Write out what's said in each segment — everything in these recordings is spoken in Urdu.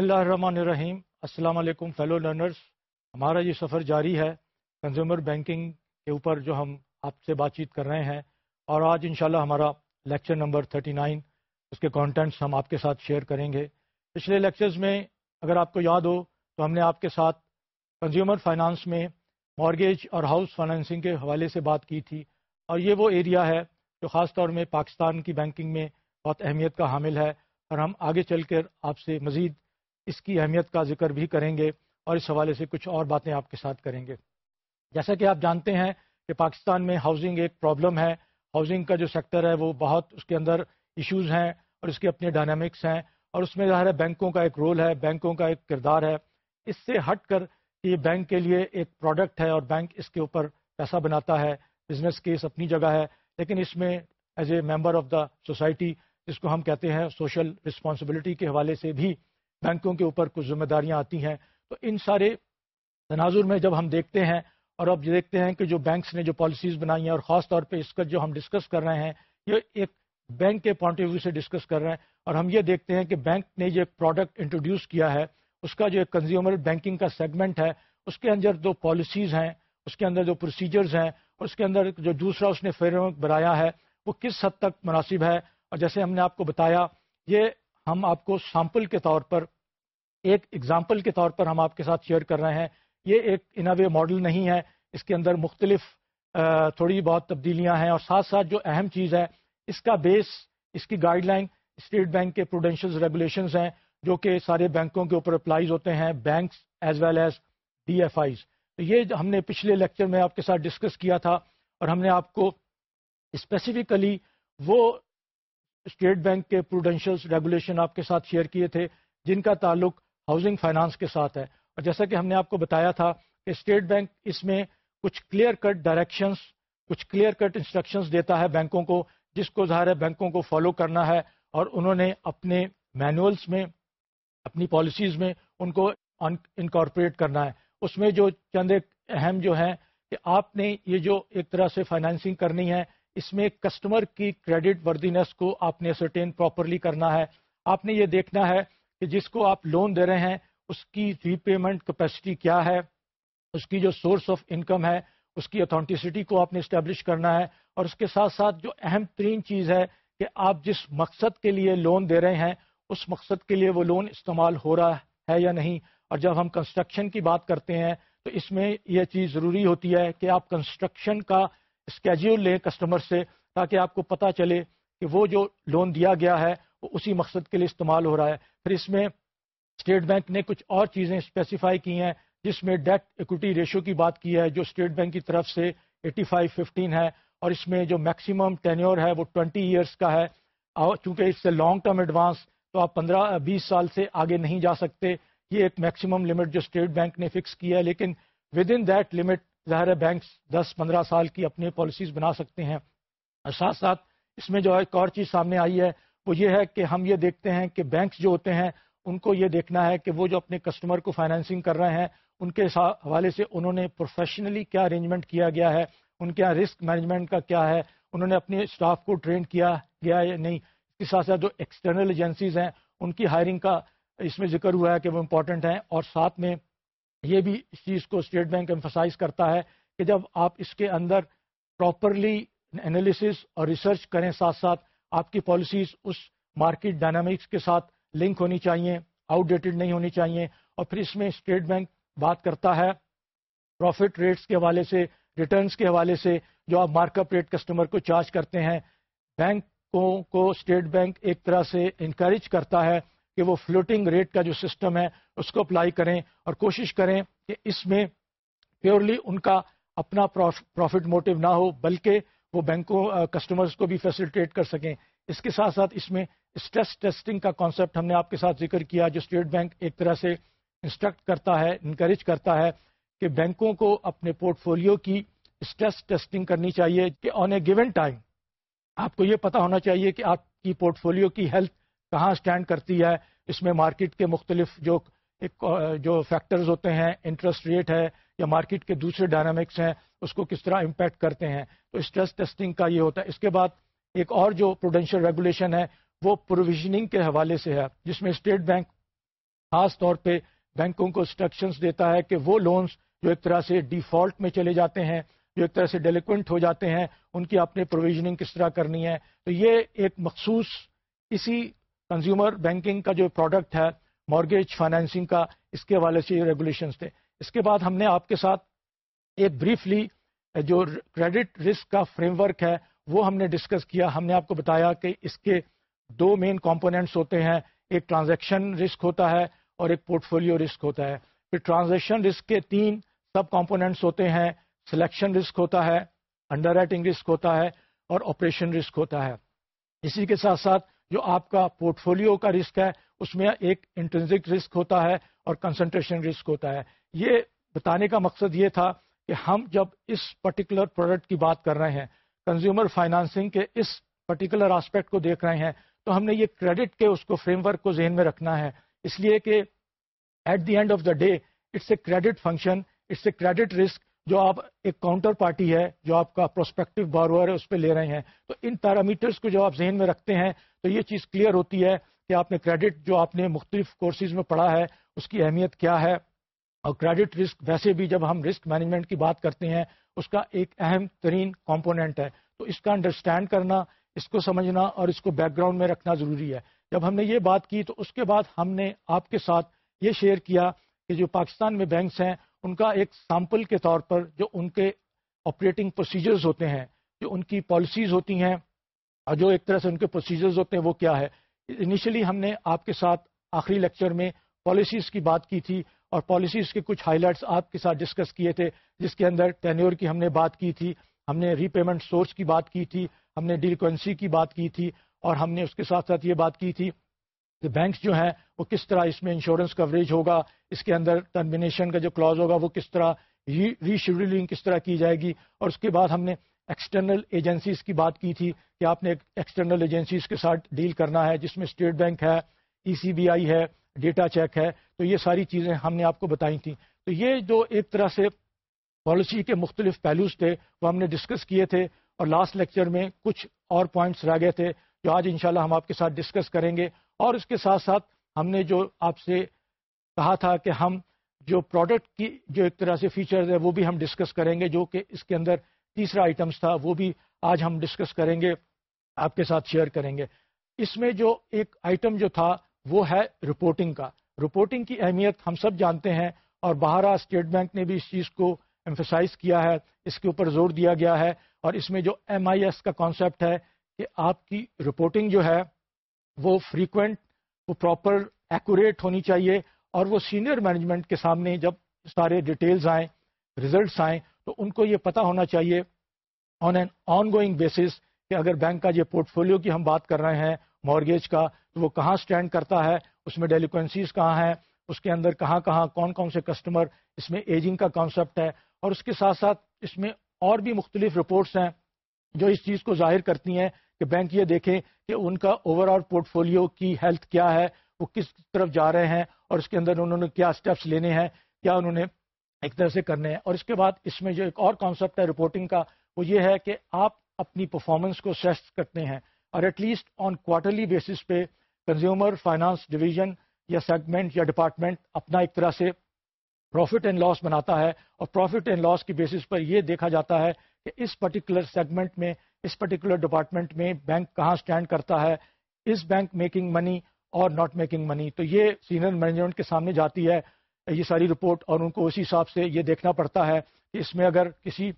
اللہ الرحمن الرحیم السلام علیکم فیلو لرنرز ہمارا یہ سفر جاری ہے کنزیومر بینکنگ کے اوپر جو ہم آپ سے بات چیت کر رہے ہیں اور آج انشاءاللہ ہمارا لیکچر نمبر 39 اس کے کانٹینٹس ہم آپ کے ساتھ شیئر کریں گے۔ پچھلے لیکچرز میں اگر آپ کو یاد ہو تو ہم نے آپ کے ساتھ کنزیومر فائنانس میں مارگیج اور ہاؤس فائنینسنگ کے حوالے سے بات کی تھی اور یہ وہ ایریا ہے جو خاص طور میں پاکستان کی بینکنگ میں بہت اہمیت کا حامل ہے اور ہم آگے چل کر آپ سے مزید اس کی اہمیت کا ذکر بھی کریں گے اور اس حوالے سے کچھ اور باتیں آپ کے ساتھ کریں گے۔ جیسا کہ آپ جانتے ہیں کہ پاکستان میں ہاؤسنگ ایک پرابلم ہے۔ ہاؤسنگ کا جو سیکٹر ہے وہ بہت اس کے اندر ایشوز ہیں اور اس کے اپنے ڈائنامکس ہیں اور اس میں ظاہر ہے بینکوں کا ایک رول ہے، بینکوں کا ایک کردار ہے۔ اس سے ہٹ کر یہ بینک کے لیے ایک پروڈکٹ ہے اور بینک اس کے اوپر پیسہ بناتا ہے۔ بزنس کیس اپنی جگہ ہے، لیکن اس میں as a member of the society جس کو ہم کہتے ہیں سوشل رسپانسبلٹی کے حوالے سے بھی بینکوں کے اوپر کچھ ذمہ داریاں آتی ہیں۔ تو ان سارے تناظر میں جب ہم دیکھتے ہیں اور اب دیکھتے ہیں کہ جو بینکس نے جو پالیسیز بنائی ہیں اور خاص طور پہ اس کا جو ہم ڈسکس کر رہے ہیں، یہ ایک بینک کے پوائنٹ آف ویو سے ڈسکس کر رہے ہیں۔ اور ہم یہ دیکھتے ہیں کہ بینک نے جو ایک پروڈکٹ انٹروڈیوس کیا ہے، اس کا جو ایک کنزیومر بینکنگ کا سیگمنٹ ہے، اس کے اندر جو پالیسیز ہیں، اس کے اندر جو پروسیجرز ہیں اور اس کے اندر جو دوسرا اس نے فریم ورک بنایا ہے، وہ کس حد تک مناسب ہے۔ اور جیسے ہم نے آپ کو بتایا، یہ ہم آپ کو سیمپل کے طور پر، ایک ایگزامپل کے طور پر ہم آپ کے ساتھ شیئر کر رہے ہیں۔ یہ ایک انوے ماڈل نہیں ہے۔ اس کے اندر مختلف تھوڑی بہت تبدیلیاں ہیں اور ساتھ ساتھ جو اہم چیز ہے، اس کا بیس اس کی گائیڈ لائن اسٹیٹ بینک کے پروڈینشیل ریگولیشنز ہیں، جو کہ سارے بینکوں کے اوپر اپلائیز ہوتے ہیں banks as well as D F Is تو یہ ہم نے پچھلے لیکچر میں آپ کے ساتھ ڈسکس کیا تھا اور ہم نے آپ کو اسپیسیفکلی وہ اسٹیٹ بینک کے پروڈینشیل ریگولیشن آپ کے ساتھ شیئر کیے تھے، جن کا تعلق ہاؤسنگ فائنانس کے ساتھ ہے۔ اور جیسا کہ ہم نے آپ کو بتایا تھا کہ اسٹیٹ بینک اس میں کچھ کلیئر کٹ ڈائریکشنس کچھ کلیئر کٹ انسٹرکشنز دیتا ہے بینکوں کو، جس کو ظاہر ہے بینکوں کو فالو کرنا ہے۔ اور انہوں نے اپنے مینولس میں، اپنی پالیسیز میں ان کو انکارپوریٹ کرنا ہے۔ اس میں جو چند ایک اہم جو ہیں کہ آپ نے یہ جو ایک طرح سے فائنینسنگ کرنی ہے اس میں کسٹمر کی کریڈٹ وردینس کو آپ نے سرٹین پراپرلی کرنا ہے۔ آپ نے یہ دیکھنا ہے کہ جس کو آپ لون دے رہے ہیں، اس کی ری پیمنٹ کیپیسٹی کیا ہے؟ اس کی جو سورس آف انکم ہے، اس کی اتھینٹسٹی کو آپ نے اسٹیبلش کرنا ہے۔ اور اس کے ساتھ ساتھ جو اہم ترین چیز ہے کہ آپ جس مقصد کے لیے لون دے رہے ہیں، اس مقصد کے لیے وہ لون استعمال ہو رہا ہے یا نہیں؟ اور جب ہم کنسٹرکشن کی بات کرتے ہیں، تو اس میں یہ چیز ضروری ہوتی ہے کہ آپ کنسٹرکشن کا اسکیجول لیں کسٹمر سے تاکہ آپ کو پتہ چلے کہ وہ جو لون دیا گیا ہے، وہ اسی مقصد کے لیے استعمال ہو رہا ہے۔ پھر اس میں اسٹیٹ بینک نے کچھ اور چیزیں اسپیسیفائی کی ہیں، جس میں ڈیٹ ایکوٹی ریشو کی بات کی ہے، جو اسٹیٹ بینک کی طرف سے ایٹی فائیو ففٹین ہے۔ اور اس میں جو میکسیمم ٹینیور ہے، وہ ٹوینٹی ایئرس کا ہے۔ چونکہ اس سے لانگ ٹرم ایڈوانس تو آپ پندرہ، بیس سال سے آگے نہیں جا سکتے۔ یہ ایک میکسیمم لمٹ جو اسٹیٹ بینک نے فکس کی ہے، لیکن ود ان دیٹ لمٹ ظاہر ہے بینکس دس پندرہ سال کی اپنی پالیسیز بنا سکتے ہیں۔ اور ساتھ ساتھ اس میں جو ایک اور چیز سامنے آئی ہے، وہ یہ ہے کہ ہم یہ دیکھتے ہیں کہ بینکس جو ہوتے ہیں، ان کو یہ دیکھنا ہے کہ وہ جو اپنے کسٹمر کو فائنینسنگ کر رہے ہیں، ان کے حوالے سے انہوں نے پروفیشنلی کیا ارینجمنٹ کیا گیا ہے؟ ان کے یہاں رسک مینجمنٹ کا کیا ہے؟ انہوں نے اپنے اسٹاف کو ٹرین کیا گیا یا نہیں؟ اس کے ساتھ ساتھ جو ایکسٹرنل ایجنسیز ہیں، ان کی ہائرنگ کا اس میں ذکر ہوا ہے کہ وہ امپورٹنٹ ہیں۔ اور ساتھ میں یہ بھی اس چیز کو اسٹیٹ بینک ایمفسائز کرتا ہے کہ جب آپ اس کے اندر پراپرلی انالیسس اور ریسرچ کریں ساتھ ساتھ، آپ کی پالیسیز اس مارکیٹ ڈائنامکس کے ساتھ لنک ہونی چاہیے آؤٹ ڈیٹڈ نہیں ہونی چاہیے اور پھر اس میں اسٹیٹ بینک بات کرتا ہے پروفٹ ریٹس کے حوالے سے ریٹرنس کے حوالے سے، جو آپ مارک اپ ریٹ کسٹمر کو چارج کرتے ہیں۔ بینکوں کو اسٹیٹ بینک ایک طرح سے انکریج کرتا ہے کہ وہ فلوٹنگ ریٹ کا جو سسٹم ہے، اس کو اپلائی کریں اور کوشش کریں کہ اس میں پیورلی ان کا اپنا پروفٹ موٹو نہ ہو، بلکہ وہ بینکوں کسٹمرز کو بھی فیسلٹیٹ کر سکیں۔ اس کے ساتھ ساتھ اس میں اسٹریس ٹیسٹنگ کا کانسیپٹ ہم نے آپ کے ساتھ ذکر کیا، جو اسٹیٹ بینک ایک طرح سے انسٹرکٹ کرتا ہے انکریج کرتا ہے کہ بینکوں کو اپنے پورٹ فولیو کی اسٹریس ٹیسٹنگ کرنی چاہیے کہ آن اے گیون ٹائم آپ کو یہ پتا ہونا چاہیے کہ آپ کی پورٹ فولیو کی ہیلتھ کہاں اسٹینڈ کرتی ہے، اس میں مارکیٹ کے مختلف جو جو فیکٹرز ہوتے ہیں انٹرسٹ ریٹ ہے یا مارکیٹ کے دوسرے ڈائنامکس ہیں، اس کو کس طرح امپیکٹ کرتے ہیں۔ تو اسٹریس ٹیسٹنگ کا یہ ہوتا ہے۔ اس کے بعد ایک اور جو پروڈینشیل ریگولیشن ہے، وہ پروویژننگ کے حوالے سے ہے، جس میں اسٹیٹ بینک خاص طور پہ بینکوں کو انسٹرکشنز دیتا ہے کہ وہ لونز جو ایک طرح سے ڈیفالٹ میں چلے جاتے ہیں، جو ایک طرح سے ڈیلیکوینٹ ہو جاتے ہیں، ان کی آپ نے پروویژننگ کس طرح کرنی ہے۔ تو یہ ایک مخصوص اسی کنزیومر بینکنگ کا جو پروڈکٹ ہے مارگیج فائنینسنگ کا، اس کے حوالے سے یہ ریگولیشنس تھے۔ اس کے بعد ہم نے آپ کے ساتھ ایک بریفلی جو کریڈٹ رسک کا فریم ورک ہے، وہ ہم نے ڈسکس کیا۔ ہم نے آپ کو بتایا کہ اس کے دو مین کمپوننٹس ہوتے ہیں۔ ایک ٹرانزیکشن رسک ہوتا ہے اور ایک پورٹ فولیو رسک ہوتا ہے۔ پھر ٹرانزیکشن رسک کے تین سب کمپوننٹس ہوتے ہیں۔ سلیکشن رسک ہوتا ہے انڈر رائٹنگ رسک ہوتا ہے اور آپریشن رسک ہوتا ہے۔ اسی کے ساتھ ساتھ جو آپ کا پورٹ فولیو کا رسک ہے، اس میں ایک انٹرنزک رسک ہوتا ہے اور کنسنٹریشن رسک ہوتا ہے۔ یہ بتانے کا مقصد یہ تھا کہ ہم جب اس پرٹیکولر پروڈکٹ کی بات کر رہے ہیں کنزیومر فائنانسنگ کے اس پرٹیکولر آسپیکٹ کو دیکھ رہے ہیں، تو ہم نے یہ کریڈٹ کے اس کو فریم ورک کو ذہن میں رکھنا ہے۔ اس لیے کہ at the end of the day it's a credit function it's a credit risk جو آپ ایک کاؤنٹر پارٹی ہے، جو آپ کا پروسپیکٹو بارور ہے، اس پہ لے رہے ہیں۔ تو ان پیرامیٹرس کو جو آپ ذہن میں رکھتے ہیں، تو یہ چیز کلیئر ہوتی ہے کہ آپ نے کریڈٹ جو آپ نے مختلف کورسز میں پڑھا ہے، اس کی اہمیت کیا ہے۔ اور کریڈٹ رسک ویسے بھی جب ہم رسک مینجمنٹ کی بات کرتے ہیں، اس کا ایک اہم ترین کمپوننٹ ہے۔ تو اس کا انڈرسٹینڈ کرنا، اس کو سمجھنا اور اس کو بیک گراؤنڈ میں رکھنا ضروری ہے۔ جب ہم نے یہ بات کی، تو اس کے بعد ہم نے آپ کے ساتھ یہ شیئر کیا کہ جو پاکستان میں بینکس ہیں ان کا ایک سیمپل کے طور پر جو ان کے آپریٹنگ پروسیجرز ہوتے ہیں، جو ان کی پالیسیز ہوتی ہیں، اور جو ایک طرح سے ان کے پروسیجرز ہوتے ہیں، وہ کیا ہے؟ انیشلی ہم نے آپ کے ساتھ آخری لیکچر میں پالیسیز کی بات کی تھی، اور پالیسیز کے کچھ ہائی لائٹس آپ کے ساتھ ڈسکس کیے تھے، جس کے اندر ٹینیور کی ہم نے بات کی تھی، ہم نے ری پیمنٹ سورس کی بات کی تھی، ہم نے ڈیلیکوینسی کی بات کی تھی، اور ہم نے اس کے ساتھ ساتھ یہ بات کی تھی بینکس جو ہیں وہ کس طرح اس میں انشورنس کوریج ہوگا، اس کے اندر ٹرمینیشن کا جو کلاز ہوگا وہ کس طرح ری شیڈولنگ کس طرح کی جائے گی؟ اور اس کے بعد ہم نے ایکسٹرنل ایجنسیز کی بات کی تھی کہ آپ نے ایکسٹرنل ایجنسیز کے ساتھ ڈیل کرنا ہے، جس میں اسٹیٹ بینک ہے ای سی بی آئی ہے ڈیٹا چیک ہے، تو یہ ساری چیزیں ہم نے آپ کو بتائی تھیں۔ تو یہ جو ایک طرح سے پالیسی کے مختلف پہلوز تھے، وہ ہم نے ڈسکس کیے تھے۔ اور لاسٹ لیکچر میں کچھ اور پوائنٹس رہ گئے تھے، جو آج انشاءاللہ ہم آپ کے ساتھ ڈسکس کریں گے۔ اور اس کے ساتھ ساتھ ہم نے جو آپ سے کہا تھا کہ ہم جو پروڈکٹ کی جو ایک طرح سے فیچرز ہے وہ بھی ہم ڈسکس کریں گے، جو کہ اس کے اندر تیسرا آئٹمس تھا، وہ بھی آج ہم ڈسکس کریں گے، آپ کے ساتھ شیئر کریں گے۔ اس میں جو ایک آئٹم جو تھا، وہ ہے رپورٹنگ کا۔ رپورٹنگ کی اہمیت ہم سب جانتے ہیں اور بہارا اسٹیٹ بینک نے بھی اس چیز کو ایمفسائز کیا ہے، اس کے اوپر زور دیا گیا ہے۔ اور اس میں جو ایم آئی ایس کا کانسیپٹ ہے کہ آپ کی رپورٹنگ جو ہے وہ فریکوینٹ وہ پراپر ایکوریٹ ہونی چاہیے اور وہ سینئر مینجمنٹ کے سامنے جب سارے ڈیٹیلز آئیں ریزلٹس آئیں، تو ان کو یہ پتا ہونا چاہیے on an ongoing basis کہ اگر بینک کا یہ پورٹ فولیو کی ہم بات کر رہے ہیں مارگیج کا، تو وہ کہاں سٹینڈ کرتا ہے، اس میں ڈیلیکوینسیز کہاں ہیں، اس کے اندر کہاں کہاں کون کون سے کسٹمر اس میں ایجنگ کا کانسیپٹ ہے اور اس کے ساتھ ساتھ اس میں اور بھی مختلف رپورٹس ہیں جو اس چیز کو ظاہر کرتی ہیں کہ بینک یہ دیکھیں کہ ان کا اوور آل پورٹ فولیو کی ہیلتھ کیا ہے، وہ کس طرف جا رہے ہیں اور اس کے اندر انہوں نے کیا اسٹیپس لینے ہیں، کیا انہوں نے ایک طرح سے کرنے ہیں۔ اور اس کے بعد اس میں جو ایک اور کانسیپٹ ہے رپورٹنگ کا، وہ یہ ہے کہ آپ اپنی پرفارمنس کو سیسٹ کرتے ہیں اور at least on quarterly basis پہ کنزیومر فائنانس ڈویژن یا سیگمنٹ یا ڈپارٹمنٹ اپنا ایک طرح سے پروفٹ اینڈ لاس بناتا ہے اور پروفٹ اینڈ لاس کی بیسس پر یہ دیکھا جاتا ہے کہ اس پرٹیکولر سیگمنٹ میں، اس پرٹیکولر ڈپارٹمنٹ میں بینک کہاں اسٹینڈ کرتا ہے، اس بینک میکنگ منی اور ناٹ میکنگ منی تو یہ سینئر مینجمنٹ کے سامنے جاتی ہے، یہ ساری رپورٹ اور ان کو اسی حساب سے یہ دیکھنا پڑتا ہے کہ اس میں اگر کسی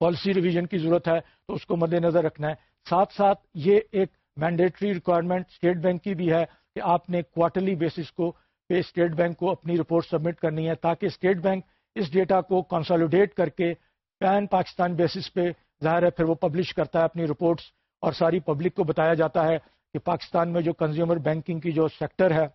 پالیسی ریویژن کی ضرورت ہے تو اس کو مد نظر رکھنا ہے۔ ساتھ ساتھ یہ ایک مینڈیٹری ریکوائرمنٹ اسٹیٹ بینک کی بھی ہے کہ آپ نے کوارٹرلی بیسس کو پہ اسٹیٹ بینک کو اپنی رپورٹ سبمٹ کرنی ہے تاکہ اسٹیٹ بینک اس ڈیٹا کو کنسالیڈیٹ کر کے پین پاکستان بیسس پہ ظاہر ہے پھر وہ پبلش کرتا ہے اپنی رپورٹس اور ساری پبلک کو بتایا جاتا ہے کہ پاکستان میں جو کنزیومر بینکنگ کی جو سیکٹر ہے،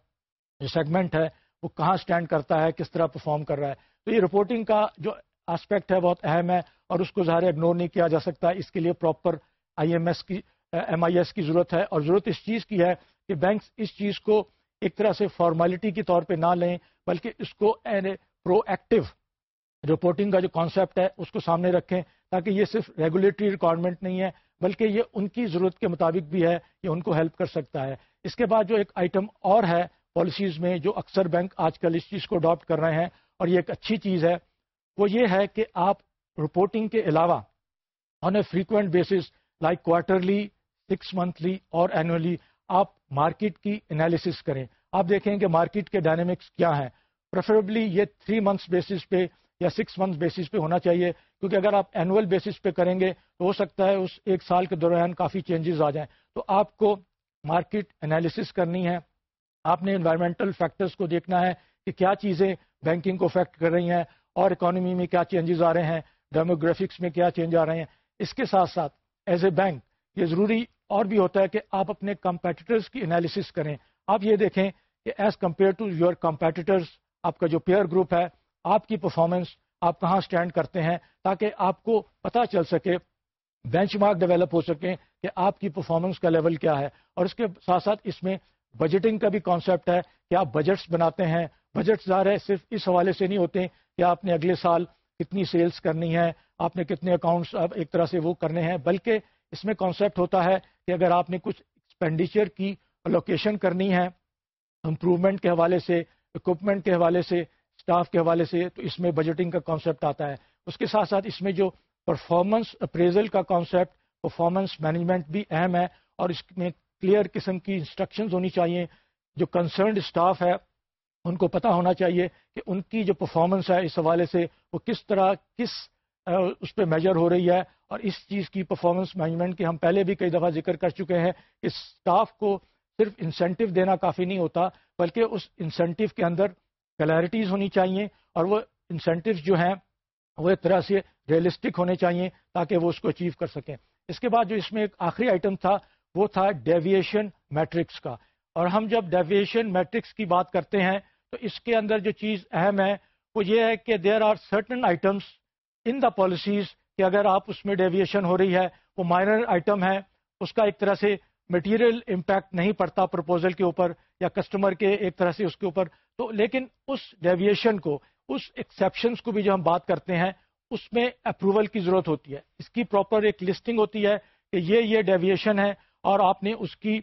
جو سیگمنٹ ہے، وہ کہاں سٹینڈ کرتا ہے، کس طرح پرفارم کر رہا ہے۔ تو یہ رپورٹنگ کا جو آسپیکٹ ہے بہت اہم ہے اور اس کو ظاہر اگنور نہیں کیا جا سکتا۔ اس کے لیے پراپر آئی ایم ایس کی ایم آئی ایس کی ضرورت ہے اور ضرورت اس چیز کی ہے کہ بینکس اس چیز کو ایک طرح سے فارمیلٹی کے طور پہ نہ لیں، بلکہ اس کو پرو ایکٹیو رپورٹنگ کا جو کانسیپٹ ہے، اس کو سامنے رکھیں، تاکہ یہ صرف ریگولیٹری ریکوائرمنٹ نہیں ہے، بلکہ یہ ان کی ضرورت کے مطابق بھی ہے، یہ ان کو ہیلپ کر سکتا ہے۔ اس کے بعد جو ایک آئٹم اور ہے پالیسیز میں، جو اکثر بینک آج کل اس چیز کو اڈاپٹ کر رہے ہیں، اور یہ ایک اچھی چیز ہے، وہ یہ ہے کہ آپ رپورٹنگ کے علاوہ on a frequent basis like quarterly six monthly اور اینولی آپ مارکیٹ کی انالیسس کریں۔ آپ دیکھیں کہ مارکیٹ کے ڈائنامکس کیا ہیں۔ پریفریبلی یہ تھری منتھس بیسس پہ یا سکس منتھ بیسس پہ ہونا چاہیے۔ کیونکہ اگر آپ اینول بیسس پہ کریں گے تو ہو سکتا ہے اس ایک سال کے دوران کافی چینجز آ جائیں۔ تو آپ کو مارکیٹ انالیسس کرنی ہے۔ آپ نے انوائرمنٹل فیکٹرز کو دیکھنا ہے کہ کیا چیزیں بینکنگ کو افیکٹ کر رہی ہیں اور اکانومی میں کیا چینجز آ رہے ہیں۔ ڈیموگرافکس میں کیا چینج آ رہے ہیں۔ اس کے ساتھ ساتھ ایز اے بینک یہ ضروری اور بھی ہوتا ہے کہ آپ اپنے کمپیٹیٹرز کی انالیسس کریں۔ آپ یہ دیکھیں کہ as compare to your competitors آپ کا جو پیئر گروپ ہے، آپ کی پرفارمنس آپ کہاں اسٹینڈ کرتے ہیں تاکہ آپ کو پتا چل سکے بینچ مارک ڈیولپ ہو سکیں کہ آپ کی پرفارمنس کا لیول کیا ہے۔ اور اس کے ساتھ ساتھ اس میں بجٹنگ کا بھی کانسیپٹ ہے کہ آپ بجٹس بناتے ہیں۔ بجٹ ظاہر ہے صرف اس حوالے سے نہیں ہوتے کہ آپ نے اگلے سال کتنی سیلز کرنی ہے، آپ نے کتنے اکاؤنٹس اب ایک طرح سے وہ کرنے ہیں، بلکہ اس میں کانسیپٹ ہوتا ہے کہ اگر آپ نے کچھ ایکسپینڈیچر کی لوکیشن کرنی ہے امپروومنٹ کے حوالے سے اکوپمنٹ کے حوالے سے اسٹاف کے حوالے سے، تو اس میں بجٹنگ کا کانسیپٹ آتا ہے۔ اس کے ساتھ ساتھ اس میں جو پرفارمنس اپریزل کا کانسیپٹ پرفارمنس مینجمنٹ بھی اہم ہے اور اس میں کلیئر قسم کی انسٹرکشنز ہونی چاہیے۔ جو کنسرنڈ اسٹاف ہے، ان کو پتا ہونا چاہیے کہ ان کی جو پرفارمنس ہے، اس حوالے سے وہ کس طرح، کس اس پہ میجر ہو رہی ہے اور اس چیز کی پرفارمنس مینجمنٹ کی ہم پہلے بھی کئی دفعہ ذکر کر چکے ہیں کہ اسٹاف کو صرف انسینٹو دینا کافی نہیں ہوتا، بلکہ اس انسینٹو کے اندر کلیرٹیز ہونی چاہیے اور وہ انسینٹیوز جو ہیں، وہ ایک طرح سے ریئلسٹک ہونے چاہیے تاکہ وہ اس کو اچیو کر سکیں۔ اس کے بعد جو اس میں ایک آخری آئٹم تھا، وہ تھا ڈیویشن میٹرکس کا۔ اور ہم جب ڈیویشن میٹرکس کی بات کرتے ہیں، تو اس کے اندر جو چیز اہم ہے، وہ یہ ہے کہ there are certain items in the policies کہ اگر آپ اس میں ڈیویشن ہو رہی ہے، وہ مائنر آئٹم ہے، اس کا ایک طرح سے مٹیریل امپیکٹ نہیں پڑتا پرپوزل کے اوپر یا کسٹمر کے ایک طرح سے اس کے اوپر۔ تو لیکن اس ڈیویشن کو، اس ایکسیپشنس کو بھی جو ہم بات کرتے ہیں، اس میں اپروول کی ضرورت ہوتی ہے۔ اس کی پراپر ایک لسٹنگ ہوتی ہے کہ یہ یہ ڈیویشن ہے اور آپ نے اس کی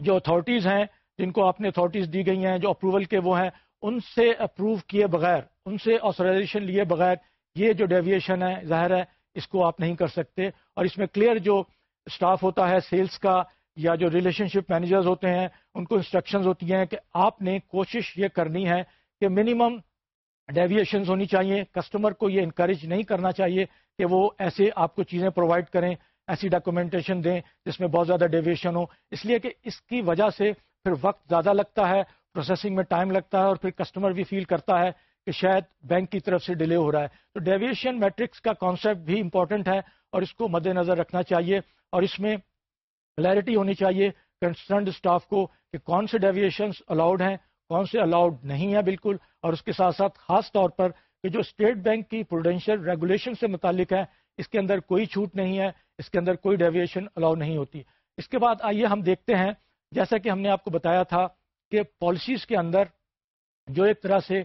جو اتھارٹیز ہیں، جن کو آپ نے اتھارٹیز دی گئی ہیں، جو اپروول کے وہ ہیں، ان سے اپروو کیے بغیر، ان سے آثرائزیشن لیے بغیر یہ جو ڈیویشن ہے، ظاہر ہے، اس کو آپ نہیں کر سکتے۔ اور اس میں کلیئر جو اسٹاف ہوتا ہے سیلز کا، یا جو ریلیشن شپ مینیجرز ہوتے ہیں، ان کو انسٹرکشنز ہوتی ہیں کہ آپ نے کوشش یہ کرنی ہے کہ منیمم ڈیویشنز ہونی چاہیے۔ کسٹمر کو یہ انکریج نہیں کرنا چاہیے کہ وہ ایسے آپ کو چیزیں پرووائڈ کریں، ایسی ڈاکومنٹیشن دیں جس میں بہت زیادہ ڈیویشن ہو۔ اس لیے کہ اس کی وجہ سے پھر وقت زیادہ لگتا ہے پروسیسنگ میں ٹائم لگتا ہے اور پھر کسٹمر بھی فیل کرتا ہے کہ شاید بینک کی طرف سے ڈیلے ہو رہا ہے۔ تو ڈیویشن میٹرکس کا کانسیپٹ بھی امپورٹنٹ ہے اور اس کو مد نظر رکھنا چاہیے اور اس میں کلیئرٹی ہونی چاہیے کنسرنڈ اسٹاف کو کہ کون سے ڈیویشنس الاؤڈ ہیں، کون سے الاؤڈ نہیں ہیں بالکل۔ اور اس کے ساتھ ساتھ خاص طور پر کہ جو اسٹیٹ بینک کی پروڈینشیل ریگولیشن سے متعلق ہے، اس کے اندر کوئی چھوٹ نہیں ہے، اس کے اندر کوئی ڈیویشن الاؤ نہیں ہوتی۔ اس کے بعد آئیے ہم دیکھتے ہیں، جیسا کہ ہم نے آپ کو بتایا تھا کہ پالیسیز کے اندر جو ایک طرح سے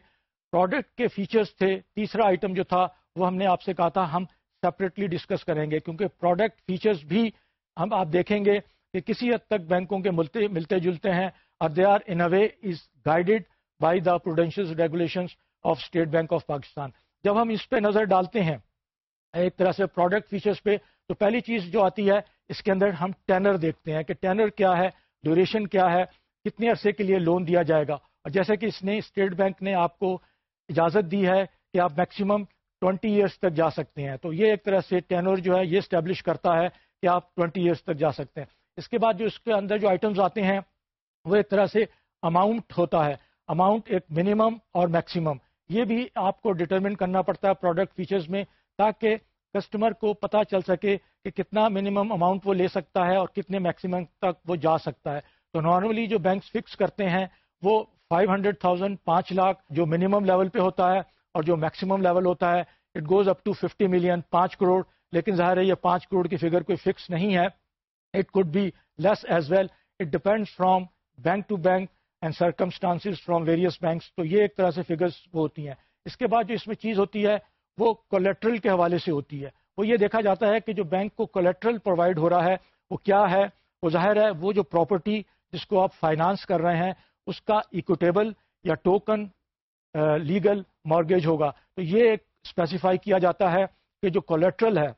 پروڈکٹ کے فیچرز تھے، تیسرا آئٹم جو تھا، وہ ہم نے آپ سے کہا تھا، ہم سپریٹلی ڈسکس کریں گے، کیونکہ پروڈکٹ فیچرز بھی ہم آپ دیکھیں گے کہ کسی حد تک بینکوں کے ملتے ملتے جلتے ہیں، اور they are in way is guided by the prudential regulation of State Bank of Pakistan جب ہم اس پہ نظر ڈالتے ہیں، ایک طرح سے پروڈکٹ فیچرز پہ، تو پہلی چیز جو آتی ہے، اس کے اندر ہم ٹینر دیکھتے ہیں کہ ٹینر کیا ہے ڈیوریشن کیا ہے، کتنے عرصے کے لیے لون دیا جائے گا۔ اور جیسے کہ اس نے اسٹیٹ بینک نے آپ کو اجازت دی ہے کہ آپ میکسیمم ٹوینٹی ایئرس تک جا سکتے ہیں۔ تو یہ ایک طرح سے ٹینور جو ہے یہ اسٹیبلش کرتا ہے کہ آپ ٹوینٹی ایئرس تک جا سکتے ہیں۔ اس کے بعد جو اس کے اندر جو آئٹمز آتے ہیں، وہ ایک طرح سے اماؤنٹ ہوتا ہے۔ اماؤنٹ ایک منیمم اور میکسیمم یہ بھی آپ کو ڈٹرمن کرنا پڑتا ہے پروڈکٹ فیچرز میں، تاکہ کسٹمر کو پتا چل سکے کہ کتنا منیمم اماؤنٹ وہ لے سکتا ہے اور کتنے میکسیمم تک وہ جا سکتا ہے۔ تو نارملی جو بینکس فکس کرتے ہیں، وہ فائیو ہنڈریڈ تھاؤزینڈ پانچ لاکھ جو منیمم لیول پہ ہوتا ہے اور جو میکسیمم لیول ہوتا ہے it goes up to fifty million پانچ کروڑ، لیکن ظاہر ہے یہ پانچ کروڑ کی فگر کوئی فکس نہیں ہے۔ It could be less as well it depend from bank to bank and circumstance from various banks تو یہ ایک طرح سے فگرس وہ ہوتی ہیں۔ اس کے بعد جو اس میں چیز ہوتی ہے، وہ کولیٹرل کے حوالے سے ہوتی ہے۔ وہ یہ دیکھا جاتا ہے کہ جو بینک کو کولیٹرل پرووائڈ ہو رہا ہے، وہ کیا ہے؟ وہ ظاہر ہے وہ جو پراپرٹی جس کو آپ فائنانس کر رہے ہیں اس کا اکوٹیبل یا ٹوکن لیگل مارگیج ہوگا۔ تو یہ ایک اسپیسیفائی کیا جاتا ہے کہ جو کولیٹرل ہے،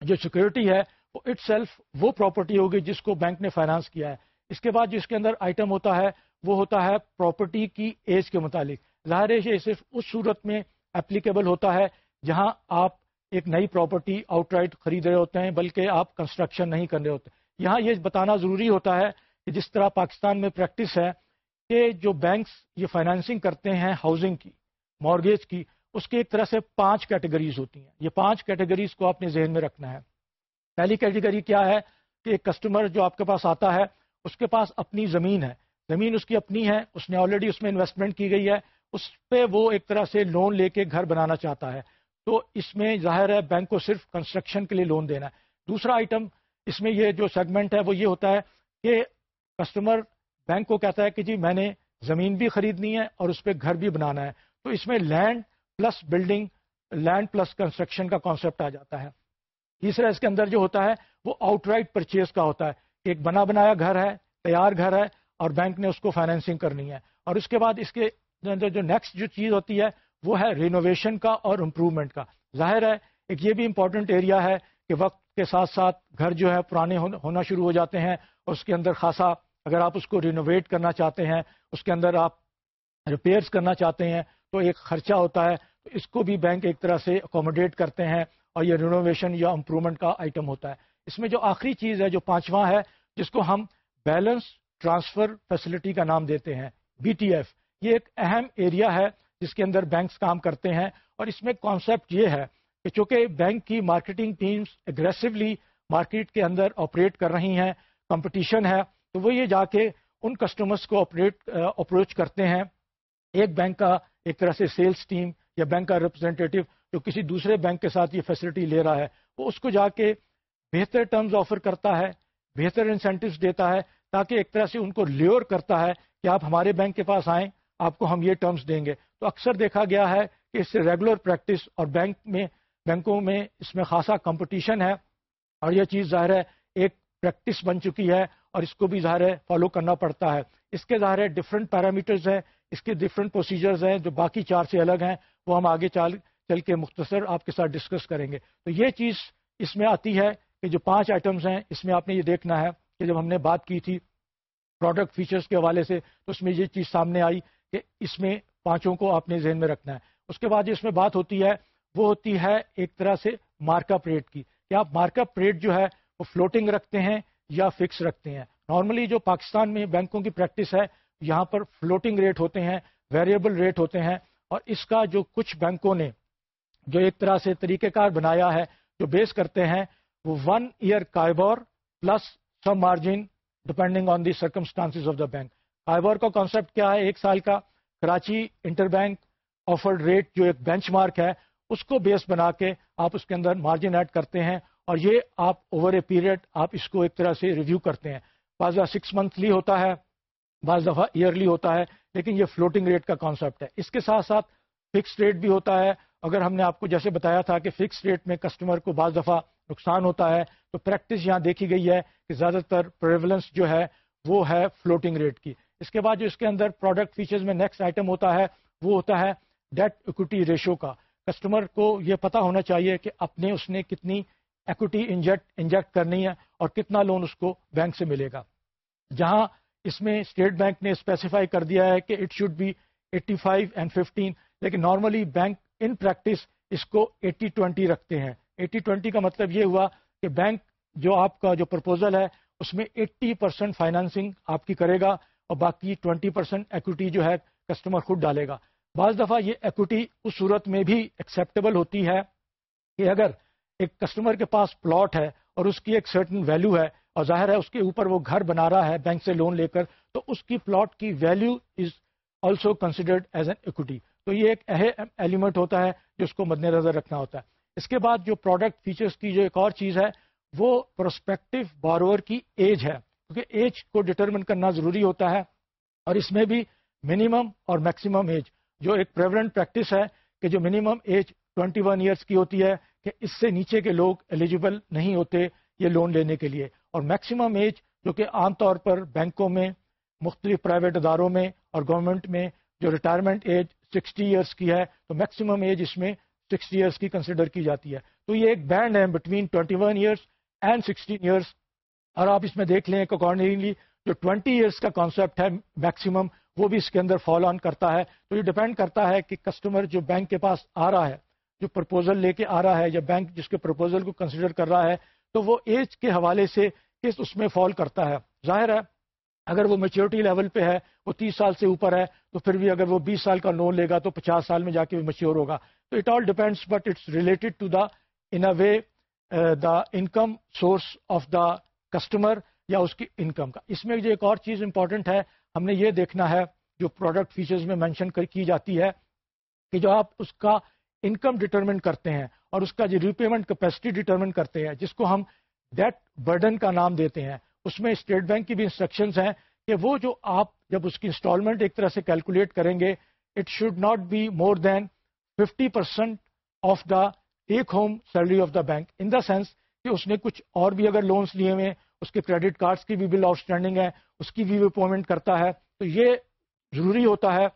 جو سیکورٹی ہے، وہ اٹ سیلف وہ پراپرٹی ہوگی جس کو بینک نے فائنانس کیا ہے۔ اس کے بعد جو اس کے اندر آئٹم ہوتا ہے، وہ ہوتا ہے پراپرٹی کی ایج کے متعلق۔ ظاہر ہے یہ صرف اس صورت میں اپلیکیبل ہوتا ہے جہاں آپ ایک نئی پراپرٹی آؤٹ رائٹ خرید رہے ہوتے ہیں bلکہ آپ کنسٹرکشن نہیں کر رہے ہوتے۔ یہاں یہ بتانا ضروری ہوتا ہے کہ جس طرح پاکستان میں پریکٹس ہے کہ جو بینکس یہ فائنینسنگ کرتے ہیں ہاؤسنگ کی مارگیج کی، اس کی ایک طرح سے پانچ کیٹیگریز ہوتی ہیں۔ یہ پانچ کیٹیگریز کو اپنے ذہن میں رکھنا ہے۔ پہلی کیٹیگری کیا ہے کہ ایک کسٹمر جو آپ کے پاس آتا ہے، اس کے پاس اپنی زمین ہے۔ زمین اس کی اپنی ہے، اس نے آلریڈی اس میں انویسٹمنٹ کی گئی ہے، اس پہ وہ ایک طرح سے لون لے کے گھر بنانا چاہتا ہے۔ تو اس میں ظاہر ہے بینک کو صرف کنسٹرکشن کے لیے لون دینا ہے۔ دوسرا آئٹم اس میں یہ جو سیگمنٹ ہے وہ یہ ہوتا ہے کہ کسٹمر بینک کو کہتا ہے کہ جی میں نے زمین بھی خریدنی ہے اور اس پہ گھر بھی بنانا ہے۔ تو اس میں land plus building, land plus construction کا کانسیپٹ آ جاتا ہے۔ تیسرا اس کے اندر جو ہوتا ہے وہ آؤٹ رائٹ پرچیز کا ہوتا ہے۔ ایک بنا بنایا گھر ہے، تیار گھر ہے اور بینک نے اس کو فائنینسنگ کرنی ہے۔ اور اس کے بعد اس کے اندر جو نیکسٹ جو چیز ہوتی ہے وہ ہے رینوویشن کا اور امپروومنٹ کا۔ ظاہر ہے ایک یہ بھی امپورٹنٹ ایریا ہے کہ وقت کے ساتھ ساتھ گھر جو ہے پرانے ہونا شروع ہو جاتے ہیں اس کے اندر خاصا اگر آپ اس کو رینوویٹ کرنا چاہتے ہیں، اس کے اندر آپ ریپیئرس کرنا چاہتے ہیں، تو ایک خرچہ ہوتا ہے، تو اس کو بھی بینک ایک طرح سے اکوموڈیٹ کرتے ہیں اور یہ رینوویشن یا امپروومنٹ کا آئٹم ہوتا ہے۔ اس میں جو آخری چیز ہے، جو پانچواں ہے، جس کو ہم بیلنس ٹرانسفر فیسلٹی کا نام دیتے ہیں بی ٹی ایف یہ ایک اہم ایریا ہے جس کے اندر بینکس کام کرتے ہیں۔ اور اس میں کانسیپٹ یہ ہے کہ چونکہ بینک کی مارکیٹنگ ٹیمز اگریسولی مارکیٹ کے اندر آپریٹ کر رہی ہیں کمپٹیشن ہے تو وہ یہ جا کے ان کسٹمرس کو آپریٹ اپروچ uh, کرتے ہیں۔ ایک بینک کا ایک طرح سے سیلس ٹیم یا بینک کا ریپرزینٹیو جو کسی دوسرے بینک کے ساتھ یہ فیسلٹی لے رہا ہے، وہ اس کو جا کے بہتر ٹرمز آفر کرتا ہے، بہتر انسینٹیوز دیتا ہے تاکہ ایک طرح سے ان کو لیور کرتا ہے کہ آپ ہمارے بینک کے پاس آئیں، آپ کو ہم یہ ٹرمز دیں گے۔ تو اکثر دیکھا گیا ہے کہ اس سے ریگولر پریکٹس اور بینک میں، بینکوں میں اس میں خاصا کمپٹیشن ہے۔ اور یہ چیز ظاہر ہے، ایک پریکٹس بن چکی ہے۔ اور اس کو بھی ظاہر ہے فالو کرنا پڑتا ہے۔ اس کے ظاہر ہے ڈفرینٹ پیرامیٹرز ہیں، اس کے ڈفرینٹ پروسیجرز ہیں، جو باقی چار سے الگ ہیں، وہ ہم آگے چل چل کے مختصر آپ کے ساتھ ڈسکس کریں گے۔ تو یہ چیز اس میں آتی ہے کہ جو پانچ آئٹمز ہیں، اس میں آپ نے یہ دیکھنا ہے کہ جب ہم نے بات کی تھی پروڈکٹ فیچرز کے حوالے سے، تو اس میں یہ چیز سامنے آئی کہ اس میں پانچوں کو آپ نے ذہن میں رکھنا ہے۔ اس کے بعد جو اس میں بات ہوتی ہے، وہ ہوتی ہے ایک طرح سے مارک اپ ریٹ کی۔ کہ آپ مارک اپ ریٹ جو ہے، وہ فلوٹنگ رکھتے ہیں یا فکس رکھتے ہیں۔ نارملی جو پاکستان میں بینکوں کی پریکٹس ہے، یہاں پر فلوٹنگ ریٹ ہوتے ہیں ویریبل ریٹ ہوتے ہیں، اور اس کا جو کچھ بینکوں نے جو ایک طرح سے طریقہ کار بنایا ہے، جو بیس کرتے ہیں، وہ one year KIBOR plus some margin depending on the circumstance of the bank KIBOR کا کانسیپٹ کیا ہے ایک سال کا؟ Karachi interbank offered rate جو ایک بینچ مارک ہے، اس کو بیس بنا کے آپ اس کے اندر مارجن ایڈ کرتے ہیں۔ اور یہ آپ اوور اے پیریڈ آپ اس کو ایک طرح سے ریویو کرتے ہیں۔ بعض دفعہ سکس منتھلی ہوتا ہے، بعض دفعہ ایئرلی ہوتا ہے، لیکن یہ فلوٹنگ ریٹ کا کانسیپٹ ہے۔ اس کے ساتھ ساتھ فکس ریٹ بھی ہوتا ہے۔ اگر ہم نے آپ کو جیسے بتایا تھا کہ فکس ریٹ میں کسٹمر کو بعض دفعہ نقصان ہوتا ہے، تو پریکٹس یہاں دیکھی گئی ہے کہ زیادہ تر پریولنس جو ہے، وہ ہے فلوٹنگ ریٹ کی۔ اس کے بعد جو اس کے اندر پروڈکٹ فیچرز میں نیکسٹ آئٹم ہوتا ہے، وہ ہوتا ہے ڈیٹ اکوٹی ریشو کا۔ کسٹمر کو یہ پتا ہونا چاہیے کہ اپنے اس نے کتنی ایکوٹی انجیکٹ انجیکٹ کرنی ہے اور کتنا لون اس کو بینک سے ملے گا۔ جہاں اس میں اسٹیٹ بینک نے اسپیسیفائی کر دیا ہے کہ it should be eighty five and fifteen لیکن نارملی بینک ان پریکٹس اس کو ایٹی ٹوینٹی رکھتے ہیں۔ ایٹی ٹوینٹی کا مطلب یہ ہوا کہ بینک جو آپ کا جو پرپوزل ہے، اس میں ایٹی پرسینٹ فائنانسنگ آپ کی کرے گا اور باقی ٹوینٹی پرسینٹ ایکوٹی جو ہے کسٹمر خود ڈالے گا۔ بعض دفعہ یہ ایکوٹی اس صورت میں بھی ایکسیپٹیبل ہوتی ہے کہ اگر ایک کسٹمر کے پاس پلاٹ ہے اور اس کی ایک سرٹن ویلو ہے اور ظاہر ہے اس کے اوپر وہ گھر بنا رہا ہے بینک سے لون لے کر، تو اس کی پلاٹ کی value is also considered as an equity تو یہ ایک اہم ایلیمنٹ ہوتا ہے جو اس کو مد نظر رکھنا ہوتا ہے۔ اس کے بعد جو پروڈکٹ فیچرز کی جو ایک اور چیز ہے، وہ پروسپیکٹو بارور کی ایج ہے۔ کیونکہ ایج کو ڈٹرمن کرنا ضروری ہوتا ہے اور اس میں بھی منیمم اور میکسیمم ایج جو ایک پریولنٹ پریکٹس ہے کہ جو منیمم ایج 21 ون ایئرس کی ہوتی ہے کہ اس سے نیچے کے لوگ ایلیجیبل نہیں ہوتے یہ لون لینے کے لیے۔ اور میکسیمم ایج جو کہ عام طور پر بینکوں میں، مختلف پرائیویٹ اداروں میں اور گورنمنٹ میں جو ریٹائرمنٹ ایج سکسٹی ایئرس کی ہے، تو میکسیمم ایج اس میں سکسٹی ایئرس کی کنسیڈر کی جاتی ہے۔ تو یہ ایک بینڈ ہے between twenty one years and sixteen years اور آپ اس میں دیکھ لیں کہ اکارڈنگلی جو ٹوینٹی ایئرس کا کانسیپٹ ہے میکسیمم وہ بھی اس کے اندر فالو آن کرتا ہے۔ تو یہ ڈپینڈ کرتا ہے کہ کسٹمر جو بینک کے پاس آ رہا ہے جو پرپوزل لے کے آ رہا ہے یا بینک جس کے پرپوزل کو کنسیڈر کر رہا ہے، تو وہ ایج کے حوالے سے کس اس میں فال کرتا ہے۔ ظاہر ہے، اگر وہ میچورٹی لیول پہ ہے، وہ تیس سال سے اوپر ہے، تو پھر بھی اگر وہ بیس سال کا لون لے گا تو پچاس سال میں جا کے میچیور ہوگا۔ تو it all depends but it's related to the in a way the income source of the customer یا اس کی انکم کا۔ اس میں جو ایک اور چیز امپورٹنٹ ہے، ہم نے یہ دیکھنا ہے، جو پروڈکٹ فیچرز میں مینشن کی جاتی ہے، کہ جو آپ اس کا انکم ڈٹرمن کرتے ہیں اور اس کا جو ریپیمنٹ کیپیسٹی ڈٹرمن کرتے ہیں، جس کو ہم ڈیٹ برڈن کا نام دیتے ہیں۔ اس میں اسٹیٹ بینک کی بھی انسٹرکشنز ہیں کہ وہ جو آپ جب اس کی انسٹالمنٹ ایک طرح سے کیلکولیٹ کریں گے it should not be more than fifty percent of the take home salary of the bank in the sense کہ اس نے کچھ اور بھی اگر لونس لیے ہوئے، اس کے کریڈٹ کارڈس کی بھی بل آؤٹ اسٹینڈنگ ہے، اس کی بھی وہ پیمنٹ کرتا ہے۔ تو یہ ضروری ہوتا ہے۔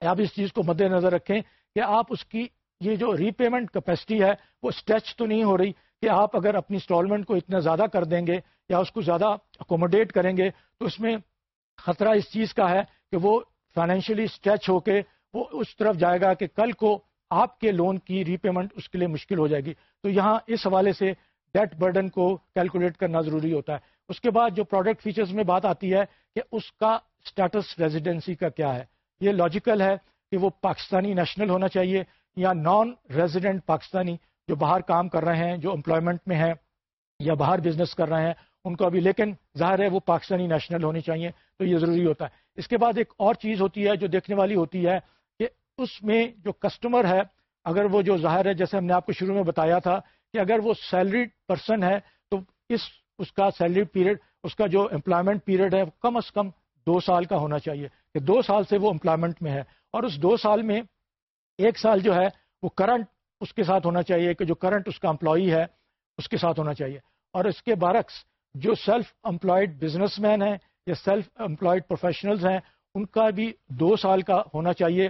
آپ اس چیز کو مد نظر رکھیں کہ آپ اس کی یہ جو ری پیمنٹ کیپیسٹی ہے، وہ اسٹریچ تو نہیں ہو رہی کہ آپ اگر اپنی انسٹالمنٹ کو اتنا زیادہ کر دیں گے یا اس کو زیادہ اکوموڈیٹ کریں گے، تو اس میں خطرہ اس چیز کا ہے کہ وہ فائنینشلی اسٹریچ ہو کے وہ اس طرف جائے گا کہ کل کو آپ کے لون کی ری پیمنٹ اس کے لیے مشکل ہو جائے گی۔ تو یہاں اس حوالے سے ڈیٹ برڈن کو کیلکولیٹ کرنا ضروری ہوتا ہے۔ اس کے بعد جو پروڈکٹ فیچرز میں بات آتی ہے کہ اس کا اسٹیٹس ریزیڈینسی کا کیا ہے۔ یہ لاجیکل ہے کہ وہ پاکستانی نیشنل ہونا چاہیے یا نان ریزیڈنٹ پاکستانی جو باہر کام کر رہے ہیں، جو امپلائمنٹ میں ہیں یا باہر بزنس کر رہے ہیں، ان کو ابھی، لیکن ظاہر ہے وہ پاکستانی نیشنل ہونی چاہیے، تو یہ ضروری ہوتا ہے۔ اس کے بعد ایک اور چیز ہوتی ہے جو دیکھنے والی ہوتی ہے کہ اس میں جو کسٹمر ہے، اگر وہ جو ظاہر ہے، جیسے ہم نے آپ کو شروع میں بتایا تھا کہ اگر وہ سیلریڈ پرسن ہے، تو اس اس کا سیلری پیریڈ اس کا جو امپلائمنٹ پیریڈ ہے کم از کم دو سال کا ہونا چاہیے کہ دو سال سے وہ امپلائمنٹ میں ہے۔ اور اس دو سال میں ایک سال جو ہے وہ کرنٹ اس کے ساتھ ہونا چاہیے کہ جو کرنٹ اس کا امپلائی ہے، اس کے ساتھ ہونا چاہیے۔ اور اس کے برعکس، جو سیلف امپلائڈ بزنس مین ہیں یا سیلف امپلائڈ پروفیشنلز ہیں، ان کا بھی دو سال کا ہونا چاہیے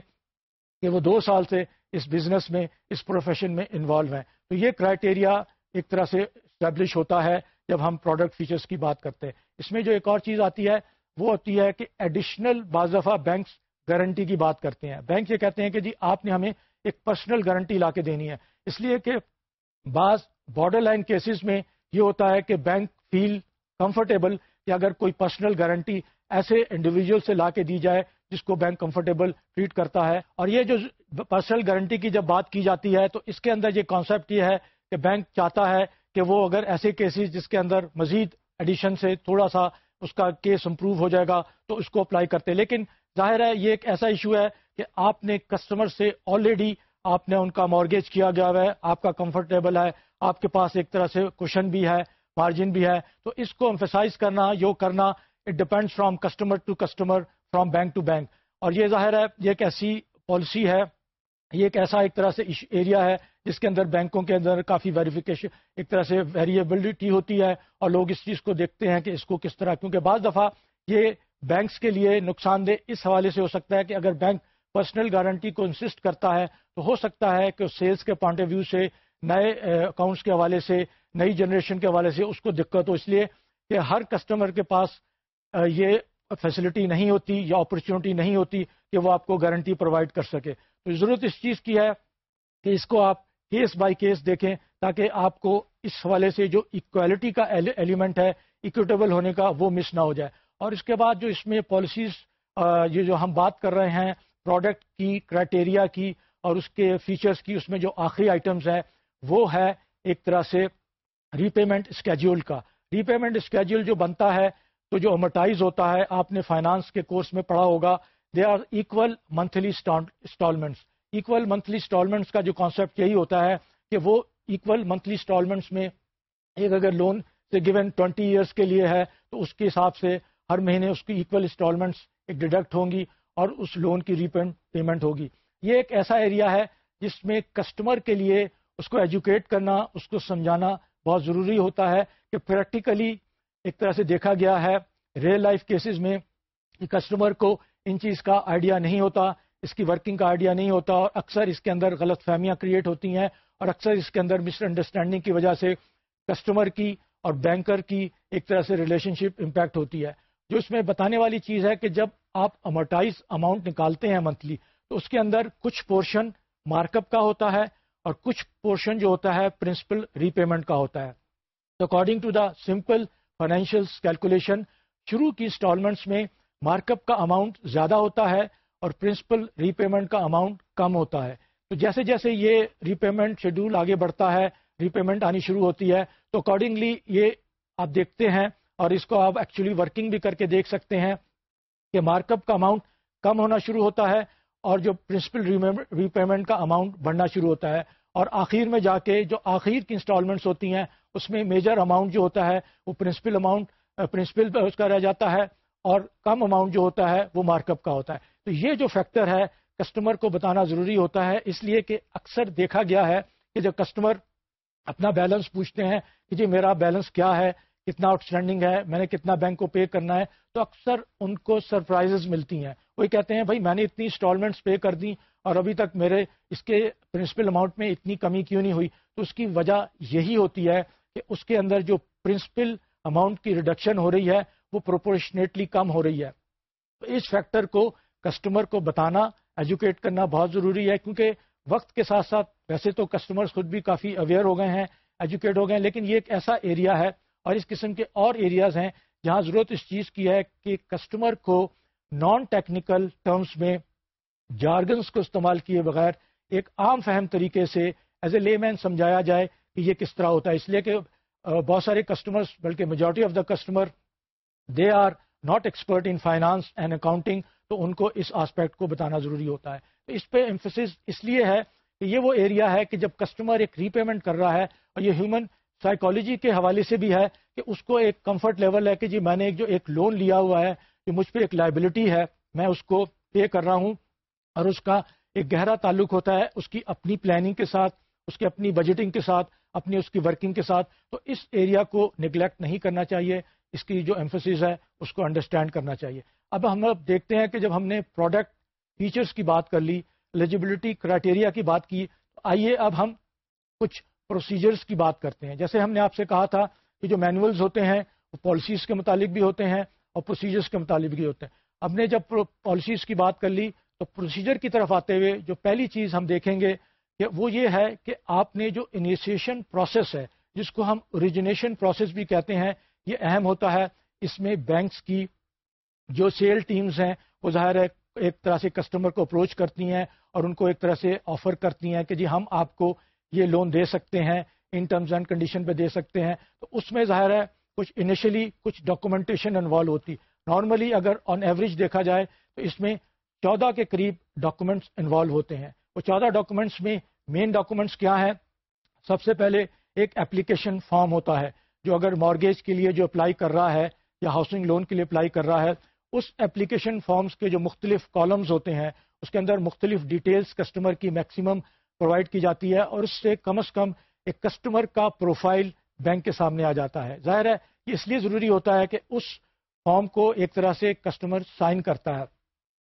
کہ وہ دو سال سے اس بزنس میں، اس پروفیشن میں انوالو ہیں۔ تو یہ کرائٹیریا ایک طرح سے اسٹیبلش ہوتا ہے جب ہم پروڈکٹ فیچرز کی بات کرتے ہیں۔ اس میں جو ایک اور چیز آتی ہے، وہ ہوتی ہے کہ ایڈیشنل بعض دفعہ بینکس گارنٹی کی بات کرتے ہیں۔ بینک یہ کہتے ہیں کہ جی آپ نے ہمیں ایک پرسنل گارنٹی لا کے دینی ہے۔ اس لیے کہ بعض بارڈر لائن کیسز میں یہ ہوتا ہے کہ بینک فیل کمفرٹیبل کہ اگر کوئی پرسنل گارنٹی ایسے انڈیویجل سے لا کے دی جائے جس کو بینک کمفرٹیبل ٹریٹ کرتا ہے۔ اور یہ جو پرسنل گارنٹی کی جب بات کی جاتی ہے، تو اس کے اندر یہ کانسیپٹ یہ ہے کہ بینک چاہتا ہے کہ وہ اگر ایسے کیسز جس کے اندر مزید ایڈیشن سے تھوڑا سا اس کا کیس امپروو ہو جائے گا، تو اس کو اپلائی کرتے۔ لیکن ظاہر ہے، یہ ایک ایسا ایشو ہے کہ آپ نے کسٹمر سے آلریڈی آپ نے ان کا مارگیج کیا گیا ہوا ہے، آپ کا کمفرٹیبل ہے، آپ کے پاس ایک طرح سے کوشن بھی ہے مارجن بھی ہے۔ تو اس کو امفیسائز کرنا یو کرنا it depend from customer to customer from bank to bank اور یہ ظاہر ہے، یہ ایک ایسی پالیسی ہے۔ یہ ایک ایسا ایک طرح سے ایریا ہے جس کے اندر بینکوں کے اندر کافی ویریفیکیشن ایک طرح سے ویریبلٹی ہوتی ہے اور لوگ اس چیز کو دیکھتے ہیں کہ اس کو کس طرح کیونکہ بعض دفعہ یہ بینکس کے لیے نقصان دہ اس حوالے سے ہو سکتا ہے کہ اگر بینک پرسنل گارنٹی کو انسسٹ کرتا ہے تو ہو سکتا ہے کہ سیلس کے پوائنٹ آف ویو سے نئے اکاؤنٹس کے حوالے سے، نئی جنریشن کے حوالے سے اس کو دقت ہو۔ اس لیے کہ ہر کسٹمر کے پاس یہ فیسلٹی نہیں ہوتی یا اپرچونیٹی نہیں ہوتی۔ کہ وہ آپ کو گارنٹی پرووائڈ کر سکے۔ تو ضرورت اس چیز کی ہے کہ اس کو آپ کیس بائی کیس دیکھیں تاکہ آپ کو اس حوالے سے جو اکوالٹی کا ایلیمنٹ ہے اکوٹیبل ہونے کا وہ مس نہ ہو جائے۔ اور اس کے بعد جو اس میں پالیسیز یہ جو ہم بات کر رہے ہیں پروڈکٹ کی کرائٹیریا کی اور اس کے فیچرز کی، اس میں جو آخری آئٹمز ہیں، وہ ہے ایک طرح سے ری پیمنٹ اسکیجول کا۔ ری پیمنٹ اسکیجول جو بنتا ہے، تو جو امرٹائز ہوتا ہے، آپ نے فائنانس کے کورس میں پڑھا ہوگا۔ They are equal monthly installments equal monthly installments کا جو کانسیپٹ یہی ہوتا ہے کہ وہ ایکول منتھلی انسٹالمنٹس میں ایک اگر لون سے گیون ٹوینٹی ایئرس کے لیے ہے تو اس کے حساب سے ہر مہینے اس کی ایکول انسٹالمنٹس ایک ڈیڈکٹ ہوں گی اور اس لون کی ریپینٹ پیمنٹ ہوگی۔ یہ ایک ایسا ایریا ہے جس میں کسٹمر کے لیے اس کو ایجوکیٹ کرنا، اس کو سمجھانا بہت ضروری ہوتا ہے کہ پریکٹیکلی ایک طرح سے دیکھا گیا ہے ریئل لائف کیسز میں کسٹمر کو ان چیز کا آئیڈیا نہیں ہوتا، اس کی ورکنگ کا آئیڈیا نہیں ہوتا، اور اکثر اس کے اندر غلط فہمیاں کریٹ ہوتی ہیں، اور اکثر اس کے اندر مس انڈرسٹینڈنگ کی وجہ سے کسٹمر کی اور بینکر کی ایک طرح سے ریلیشن شپ امپیکٹ ہوتی ہے۔ جو اس میں بتانے والی چیز ہے کہ جب آپ امرٹائز اماؤنٹ نکالتے ہیں منتھلی تو اس کے اندر کچھ پورشن مارک اپ کا ہوتا ہے اور کچھ پورشن جو ہوتا ہے پرنسپل ری پیمنٹ کا ہوتا ہے۔ According to the simple financial calculation شروع کی انسٹالمنٹس میں مارک اپ کا اماؤنٹ زیادہ ہوتا ہے اور پرنسپل ری پیمنٹ کا اماؤنٹ کم ہوتا ہے۔ تو جیسے جیسے یہ ری پیمنٹ شیڈول آگے بڑھتا ہے ری پیمنٹ آنی شروع ہوتی ہے، تو اکارڈنگلی یہ آپ دیکھتے ہیں اور اس کو آپ ایکچولی ورکنگ بھی کر کے دیکھ سکتے ہیں کہ مارک اپ کا اماؤنٹ کم ہونا شروع ہوتا ہے اور جو پرنسپل ری پیمنٹ کا اماؤنٹ بڑھنا شروع ہوتا ہے۔ اور آخر میں جا کے جو آخر کی انسٹالمنٹس ہوتی ہیں، اس میں میجر اماؤنٹ جو ہوتا ہے، وہ پرنسپل اماؤنٹ پرنسپل اس کا رہ جاتا ہے۔ اور کم اماؤنٹ جو ہوتا ہے وہ مارک اپ کا ہوتا ہے۔ تو یہ جو فیکٹر ہے کسٹمر کو بتانا ضروری ہوتا ہے۔ اس لیے کہ اکثر دیکھا گیا ہے کہ جب کسٹمر اپنا بیلنس پوچھتے ہیں کہ جی میرا بیلنس کیا ہے؟ کتنا آؤٹ اسٹینڈنگ ہے؟ میں نے کتنا بینک کو پے کرنا ہے؟ تو اکثر ان کو سرپرائزز ملتی ہیں۔ وہی کہتے ہیں، بھائی، میں نے اتنی انسٹالمنٹس پے کر دی اور ابھی تک میرے اس کے پرنسپل اماؤنٹ میں اتنی کمی کیوں نہیں ہوئی؟ تو اس کی وجہ یہی ہوتی ہے کہ اس کے اندر جو پرنسپل اماؤنٹ کی ریڈکشن ہو رہی ہے وہ پروپورشنیٹلی کم ہو رہی ہے۔ تو اس فیکٹر کو کسٹمر کو بتانا ایجوکیٹ کرنا بہت ضروری ہے، کیونکہ وقت کے ساتھ ساتھ ویسے تو کسٹمرز خود بھی کافی اویئر ہو گئے ہیں ایجوکیٹ ہو گئے ہیں، لیکن یہ ایک ایسا ایریا ہے اور اس قسم کے اور ایریاز ہیں جہاں ضرورت اس چیز کی ہے کہ کسٹمر کو نان ٹیکنیکل ٹرمز میں جارگنس کو استعمال کیے بغیر ایک عام فہم طریقے سے ایز اے لے مین سمجھایا جائے کہ یہ کس طرح ہوتا ہے۔ اس لیے کہ بہت سارے کسٹمرز بلکہ majority of the customer they are not expert in finance and accounting تو ان کو اس آسپیکٹ کو بتانا ضروری ہوتا ہے۔ تو اس پہ امفس اس لیے ہے کہ یہ وہ ایریا ہے کہ جب کسٹمر ایک ری پیمنٹ کر رہا ہے اور یہ ہیومن سائیکالوجی کے حوالے سے بھی ہے کہ اس کو ایک کمفرٹ لیول ہے کہ جی میں نے ایک جو ایک لون لیا ہوا ہے جو مجھ پہ ایک لائبلٹی ہے، میں اس کو پے کر رہا ہوں اور اس کا ایک گہرا تعلق ہوتا ہے اس کی اپنی پلاننگ کے ساتھ، اس کی اپنی بجٹنگ کے ساتھ، اپنی اس کی ورکنگ کے ساتھ۔ تو اس ایریا کو نگلیکٹ نہیں کرنا چاہیے۔ اس کی جو ایمفسز ہے، اس کو انڈرسٹینڈ کرنا چاہیے۔ اب ہم اب دیکھتے ہیں کہ جب ہم نے پروڈکٹ فیچرز کی بات کر لی ایلیجیبلٹی کرائٹیریا کی بات کی، تو آئیے اب ہم کچھ پروسیجرز کی بات کرتے ہیں۔ جیسے ہم نے آپ سے کہا تھا کہ جو مینولز ہوتے ہیں، وہ پالیسیز کے متعلق بھی ہوتے ہیں اور پروسیجرز کے متعلق بھی ہوتے ہیں۔ اب نے جب پالیسیز کی بات کر لی، تو پروسیجر کی طرف آتے ہوئے جو پہلی چیز ہم دیکھیں گے کہ وہ یہ ہے کہ آپ نے جو انیشیشن پروسیس ہے، جس کو ہم اوریجنیشن پروسیس بھی کہتے ہیں یہ اہم ہوتا ہے۔ اس میں بینکس کی جو سیل ٹیمز ہیں، وہ ظاہر ہے ایک طرح سے کسٹمر کو اپروچ کرتی ہیں اور ان کو ایک طرح سے آفر کرتی ہیں کہ جی ہم آپ کو یہ لون دے سکتے ہیں، ان ٹرمز اینڈ کنڈیشن پہ دے سکتے ہیں۔ تو اس میں ظاہر ہے، کچھ انیشلی کچھ ڈاکومنٹیشن انوالو ہوتی۔ نارملی اگر آن ایوریج دیکھا جائے، تو اس میں چودہ کے قریب ڈاکومنٹس انوالو ہوتے ہیں۔ وہ چودہ ڈاکومنٹس میں مین ڈاکومنٹس کیا ہیں؟ سب سے پہلے ایک اپلیکیشن فارم ہوتا ہے۔ جو اگر مارگیج کے لیے جو اپلائی کر رہا ہے یا ہاؤسنگ لون کے لیے اپلائی کر رہا ہے، اس اپلیکیشن فارمز کے جو مختلف کالمز ہوتے ہیں، اس کے اندر مختلف ڈیٹیلز کسٹمر کی میکسیمم پرووائڈ کی جاتی ہے اور اس سے کم از کم ایک کسٹمر کا پروفائل بینک کے سامنے آ جاتا ہے۔ ظاہر ہے، یہ اس لیے ضروری ہوتا ہے کہ اس فارم کو ایک طرح سے کسٹمر سائن کرتا ہے۔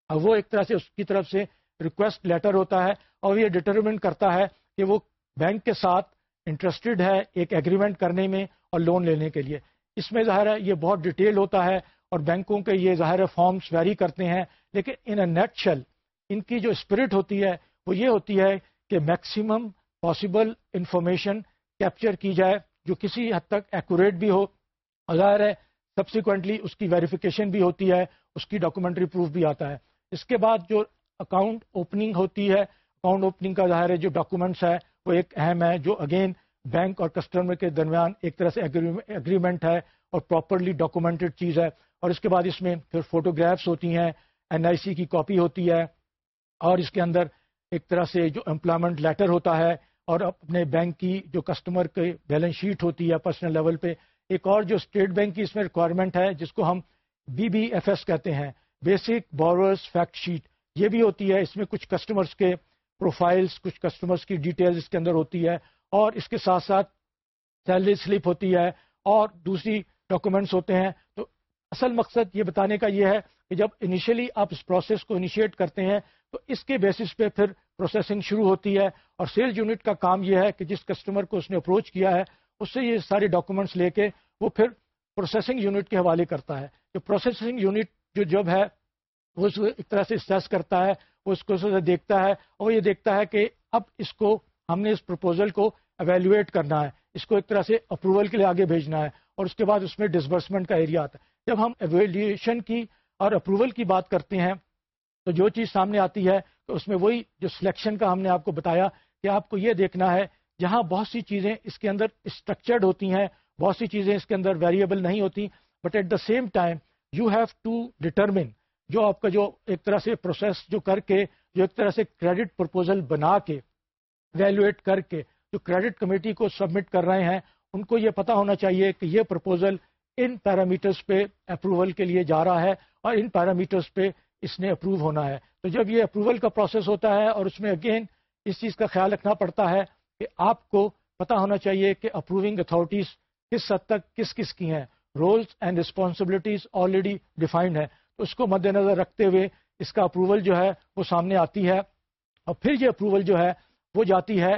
اور وہ ایک طرح سے اس کی طرف سے ریکویسٹ لیٹر ہوتا ہے اور یہ ڈٹرمنٹ کرتا ہے کہ وہ بینک کے ساتھ انٹرسٹڈ ہے ایک ایگریمنٹ کرنے میں اور لون لینے کے لیے۔ اس میں ظاہر ہے یہ بہت ڈیٹیل ہوتا ہے اور بینکوں کے یہ ظاہر فارمز ویری کرتے ہیں، لیکن ان اے نیٹ شل ان کی جو اسپرٹ ہوتی ہے وہ یہ ہوتی ہے کہ میکسیمم پاسبل انفارمیشن کیپچر کی جائے، جو کسی حد تک ایکوریٹ بھی ہو۔ اور ظاہر ہے سبسیکوینٹلی اس کی ویریفیکیشن بھی ہوتی ہے، اس کی ڈاکومنٹری پروف بھی آتا ہے۔ اس کے بعد جو اکاؤنٹ اوپننگ ہوتی ہے اکاؤنٹ اوپننگ کا ظاہر ہے جو ڈاکومنٹس ہے، وہ ایک اہم ہے، جو اگین بینک اور کسٹمر کے درمیان ایک طرح سے اگریمنٹ ہے اور پراپرلی ڈاکومنٹڈ چیز ہے۔ اور اس کے بعد اس میں پھر فوٹوگرافس ہوتی ہیں این آئی سی کی کاپی ہوتی ہے۔ اور اس کے اندر ایک طرح سے جو امپلائمنٹ لیٹر ہوتا ہے اور اپنے بینک کی جو کسٹمر کے بیلنس شیٹ ہوتی ہے پرسنل لیول پہ۔ ایک اور جو اسٹیٹ بینک کی اس میں ریکوائرمنٹ ہے، جس کو ہم بی بی ایف ایس کہتے ہیں بیسک بورس فیکٹ شیٹ یہ بھی ہوتی ہے۔ اس میں کچھ کسٹمرز کے پروفائلز کچھ کسٹمرز کی ڈیٹیلز اس کے اندر ہوتی ہے۔ اور اس کے ساتھ ساتھ سیلری سلپ ہوتی ہے اور دوسری ڈاکومنٹس ہوتے ہیں۔ تو اصل مقصد یہ بتانے کا یہ ہے کہ جب انیشلی آپ اس پروسیس کو انیشیٹ کرتے ہیں تو اس کے بیسس پہ پھر پروسیسنگ شروع ہوتی ہے اور سیلز یونٹ کا کام یہ ہے کہ جس کسٹمر کو اس نے اپروچ کیا ہے، اس سے یہ سارے ڈاکومنٹس لے کے وہ پھر پروسیسنگ یونٹ کے حوالے کرتا ہے۔ جو پروسیسنگ یونٹ جو جب ہے، وہ اس کو ایک طرح سے اسٹیس کرتا ہے، وہ اس کو دیکھتا ہے اور وہ یہ دیکھتا ہے کہ اب اس کو ہم نے اس پرپوزل کو ایویلویٹ کرنا ہے، اس کو ایک طرح سے اپروول کے لیے آگے بھیجنا ہے اور اس کے بعد اس میں ڈسبرسمنٹ کا ایریا آتا ہے۔ جب ہم ایویلیویشن کی اور اپروول کی بات کرتے ہیں، تو جو چیز سامنے آتی ہے، تو اس میں وہی جو سلیکشن کا ہم نے آپ کو بتایا کہ آپ کو یہ دیکھنا ہے، جہاں بہت سی چیزیں اس کے اندر اسٹرکچرڈ ہوتی ہیں، بہت سی چیزیں اس کے اندر ویریبل نہیں ہوتی but at the same time you have to determine جو آپ کا جو ایک طرح سے پروسیس جو کر کے، جو ایک طرح سے کریڈٹ پرپوزل بنا کے ویلویٹ کر کے جو کریڈٹ کمیٹی کو سبمٹ کر رہے ہیں، ان کو یہ پتا ہونا چاہیے کہ یہ پرپوزل ان پیرامیٹرز پہ اپروول کے لیے جا رہا ہے اور ان پیرامیٹرز پہ اس نے اپروو ہونا ہے۔ تو جب یہ اپروول کا پروسیس ہوتا ہے اور اس میں اگین اس چیز کا خیال رکھنا پڑتا ہے کہ آپ کو پتا ہونا چاہیے کہ اپروونگ اتھارٹیز کس حد تک کس کس کی ہیں۔ Roles and responsibilities already defined ہے تو اس کو مد نظر رکھتے ہوئے اس کا اپروول جو ہے وہ سامنے آتی ہے اور پھر یہ اپروول جو ہے وہ جاتی ہے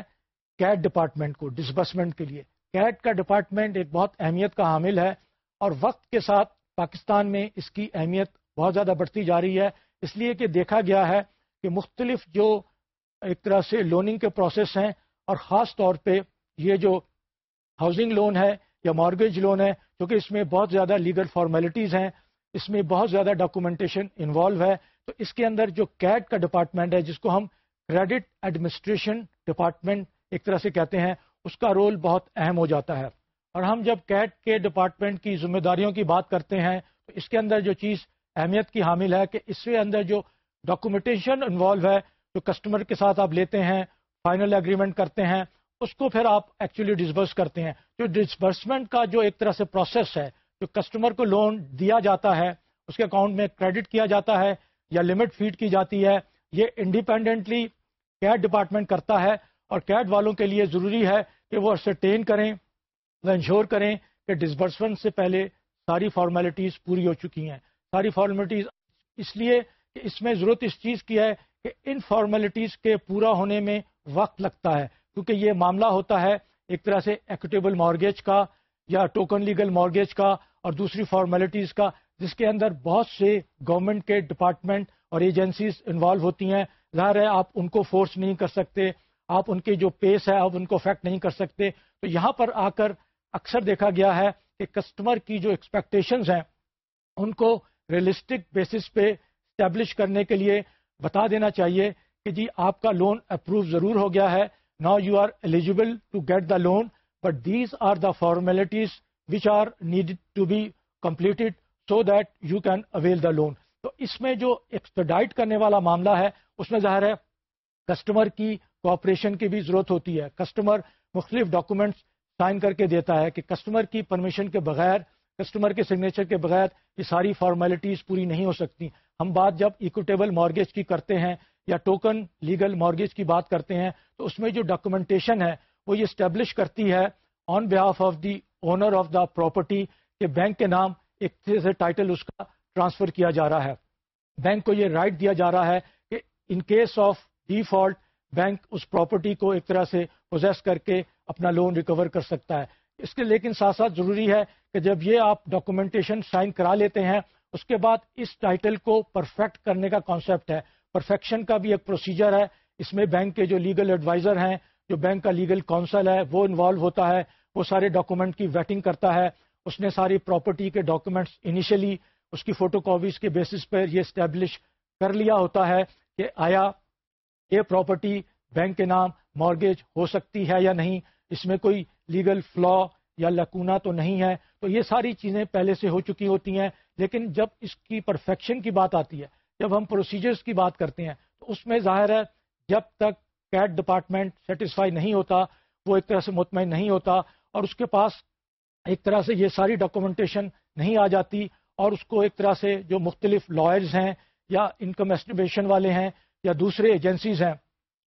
کیٹ ڈپارٹمنٹ کو ڈسبرسمنٹ کے لیے۔ کیٹ کا ڈپارٹمنٹ ایک بہت اہمیت کا حامل ہے اور وقت کے ساتھ پاکستان میں اس کی اہمیت بہت زیادہ بڑھتی جا رہی ہے۔ اس لیے کہ دیکھا گیا ہے کہ مختلف جو ایک طرح سے لوننگ کے پروسیس ہیں اور خاص طور پہ یہ جو ہاؤسنگ لون ہے یا مارگیج لون ہے کیونکہ اس میں بہت زیادہ لیگل فارمیلٹیز ہیں، اس میں بہت زیادہ ڈاکومنٹیشن انوالو ہے۔ تو اس کے اندر جو کیٹ کا ڈپارٹمنٹ ہے، جس کو ہم کریڈٹ ایڈمنسٹریشن ڈپارٹمنٹ ایک طرح سے کہتے ہیں، اس کا رول بہت اہم ہو جاتا ہے۔ اور ہم جب کیٹ کے ڈپارٹمنٹ کی ذمہ داریوں کی بات کرتے ہیں، تو اس کے اندر جو چیز اہمیت کی حامل ہے کہ اس کے اندر جو ڈاکومنٹیشن انوالو ہے، جو کسٹمر کے ساتھ آپ لیتے ہیں فائنل اگریمنٹ کرتے ہیں، اس کو پھر آپ ایکچولی ڈسبرس کرتے ہیں۔ جو ڈسبرسمنٹ کا جو ایک طرح سے پروسیس ہے، جو کسٹمر کو لون دیا جاتا ہے، اس کے اکاؤنٹ میں کریڈٹ کیا جاتا ہے یا لمٹ فیڈ کی جاتی ہے یہ انڈیپینڈنٹلی کیٹ ڈپارٹمنٹ کرتا ہے اور کیٹ والوں کے لیے ضروری ہے کہ وہ اسرٹین کریں وہ انشور کریں کہ ڈسبرسمنٹ سے پہلے ساری فارمیلٹیز پوری ہو چکی ہیں۔ ساری فارمیلٹیز اس لیے کہ اس میں ضرورت اس چیز کی ہے کہ ان فارمیلٹیز کے پورا ہونے میں وقت لگتا ہے۔ کیونکہ یہ معاملہ ہوتا ہے ایک طرح سے ایکوٹیبل مارگیج کا یا ٹوکن لیگل مارگیج کا اور دوسری فارمیلٹیز کا، جس کے اندر بہت سے گورنمنٹ کے ڈپارٹمنٹ اور ایجنسیز انوالو ہوتی ہیں۔ ظاہر ہے آپ ان کو فورس نہیں کر سکتے، آپ ان کے جو پیس ہے، آپ ان کو افیکٹ نہیں کر سکتے۔ تو یہاں پر آ کر اکثر دیکھا گیا ہے کہ کسٹمر کی جو ایکسپیکٹیشنز ہیں، ان کو ریئلسٹک بیسس پہ اسٹیبلش کرنے کے لیے بتا دینا چاہیے کہ جی آپ کا لون اپروو ضرور ہو گیا ہے۔ نا you are eligible to get the loan but these are the formalities which are need to be completed so that you can avail the loan تو اس میں جو ایکسپیڈائٹ کرنے والا معاملہ ہے، اس میں ظاہر ہے کسٹمر کی کوآپریشن کی بھی ضرورت ہوتی ہے۔ کسٹمر مختلف ڈاکومنٹس سائن کر کے دیتا ہے کہ کسٹمر کی پرمیشن کے بغیر کسٹمر کے سگنیچر کے بغیر یہ ساری فارمیلٹیز پوری نہیں ہو سکتی۔ ہم بات جب ایکوٹیبل مارگیج کی کرتے ہیں یا ٹوکن لیگل مارگیج کی بات کرتے ہیں، تو اس میں جو ڈاکومنٹیشن ہے، وہ یہ اسٹیبلش کرتی ہے on behalf of the owner of the property کہ بینک کے نام ایک سے ٹائٹل اس کا ٹرانسفر کیا جا رہا ہے۔ بینک کو یہ رائٹ دیا جا رہا ہے کہ in case of default bank us property کو ایک طرح سے پوزیس کر کے اپنا لون ریکور کر سکتا ہے۔ اس کے لیکن ساتھ ساتھ ضروری ہے کہ جب یہ آپ ڈاکومنٹیشن سائن کرا لیتے ہیں، اس کے بعد اس ٹائٹل کو پرفیکٹ کرنے کا کانسیپٹ ہے۔ پرفیکشن کا بھی ایک پروسیجر ہے۔ اس میں بینک کے جو لیگل ایڈوائزر ہیں، جو بینک کا لیگل کونسل ہے، وہ انوالو ہوتا ہے۔ وہ سارے ڈاکومنٹ کی ویٹنگ کرتا ہے۔ اس نے ساری پراپرٹی کے ڈاکومنٹس انیشلی اس کی فوٹو کاپیز کے بیسس پر یہ اسٹیبلش کر لیا ہوتا ہے کہ آیا یہ پراپرٹی بینک کے نام مارگیج ہو سکتی ہے یا نہیں، اس میں کوئی لیگل فلا یا لکونا تو نہیں ہے۔ تو یہ ساری چیزیں پہلے سے ہو چکی ہوتی ہیں، لیکن جب اس کی پرفیکشن کی بات آتی ہے، جب ہم پروسیجرز کی بات کرتے ہیں، تو اس میں ظاہر ہے جب تک کیٹ ڈپارٹمنٹ سیٹسفائی نہیں ہوتا، وہ ایک طرح سے مطمئن نہیں ہوتا اور اس کے پاس ایک طرح سے یہ ساری ڈاکومنٹیشن نہیں آ جاتی اور اس کو ایک طرح سے جو مختلف لائرز ہیں یا انکم ایسٹیمیشن والے ہیں یا دوسرے ایجنسیز ہیں،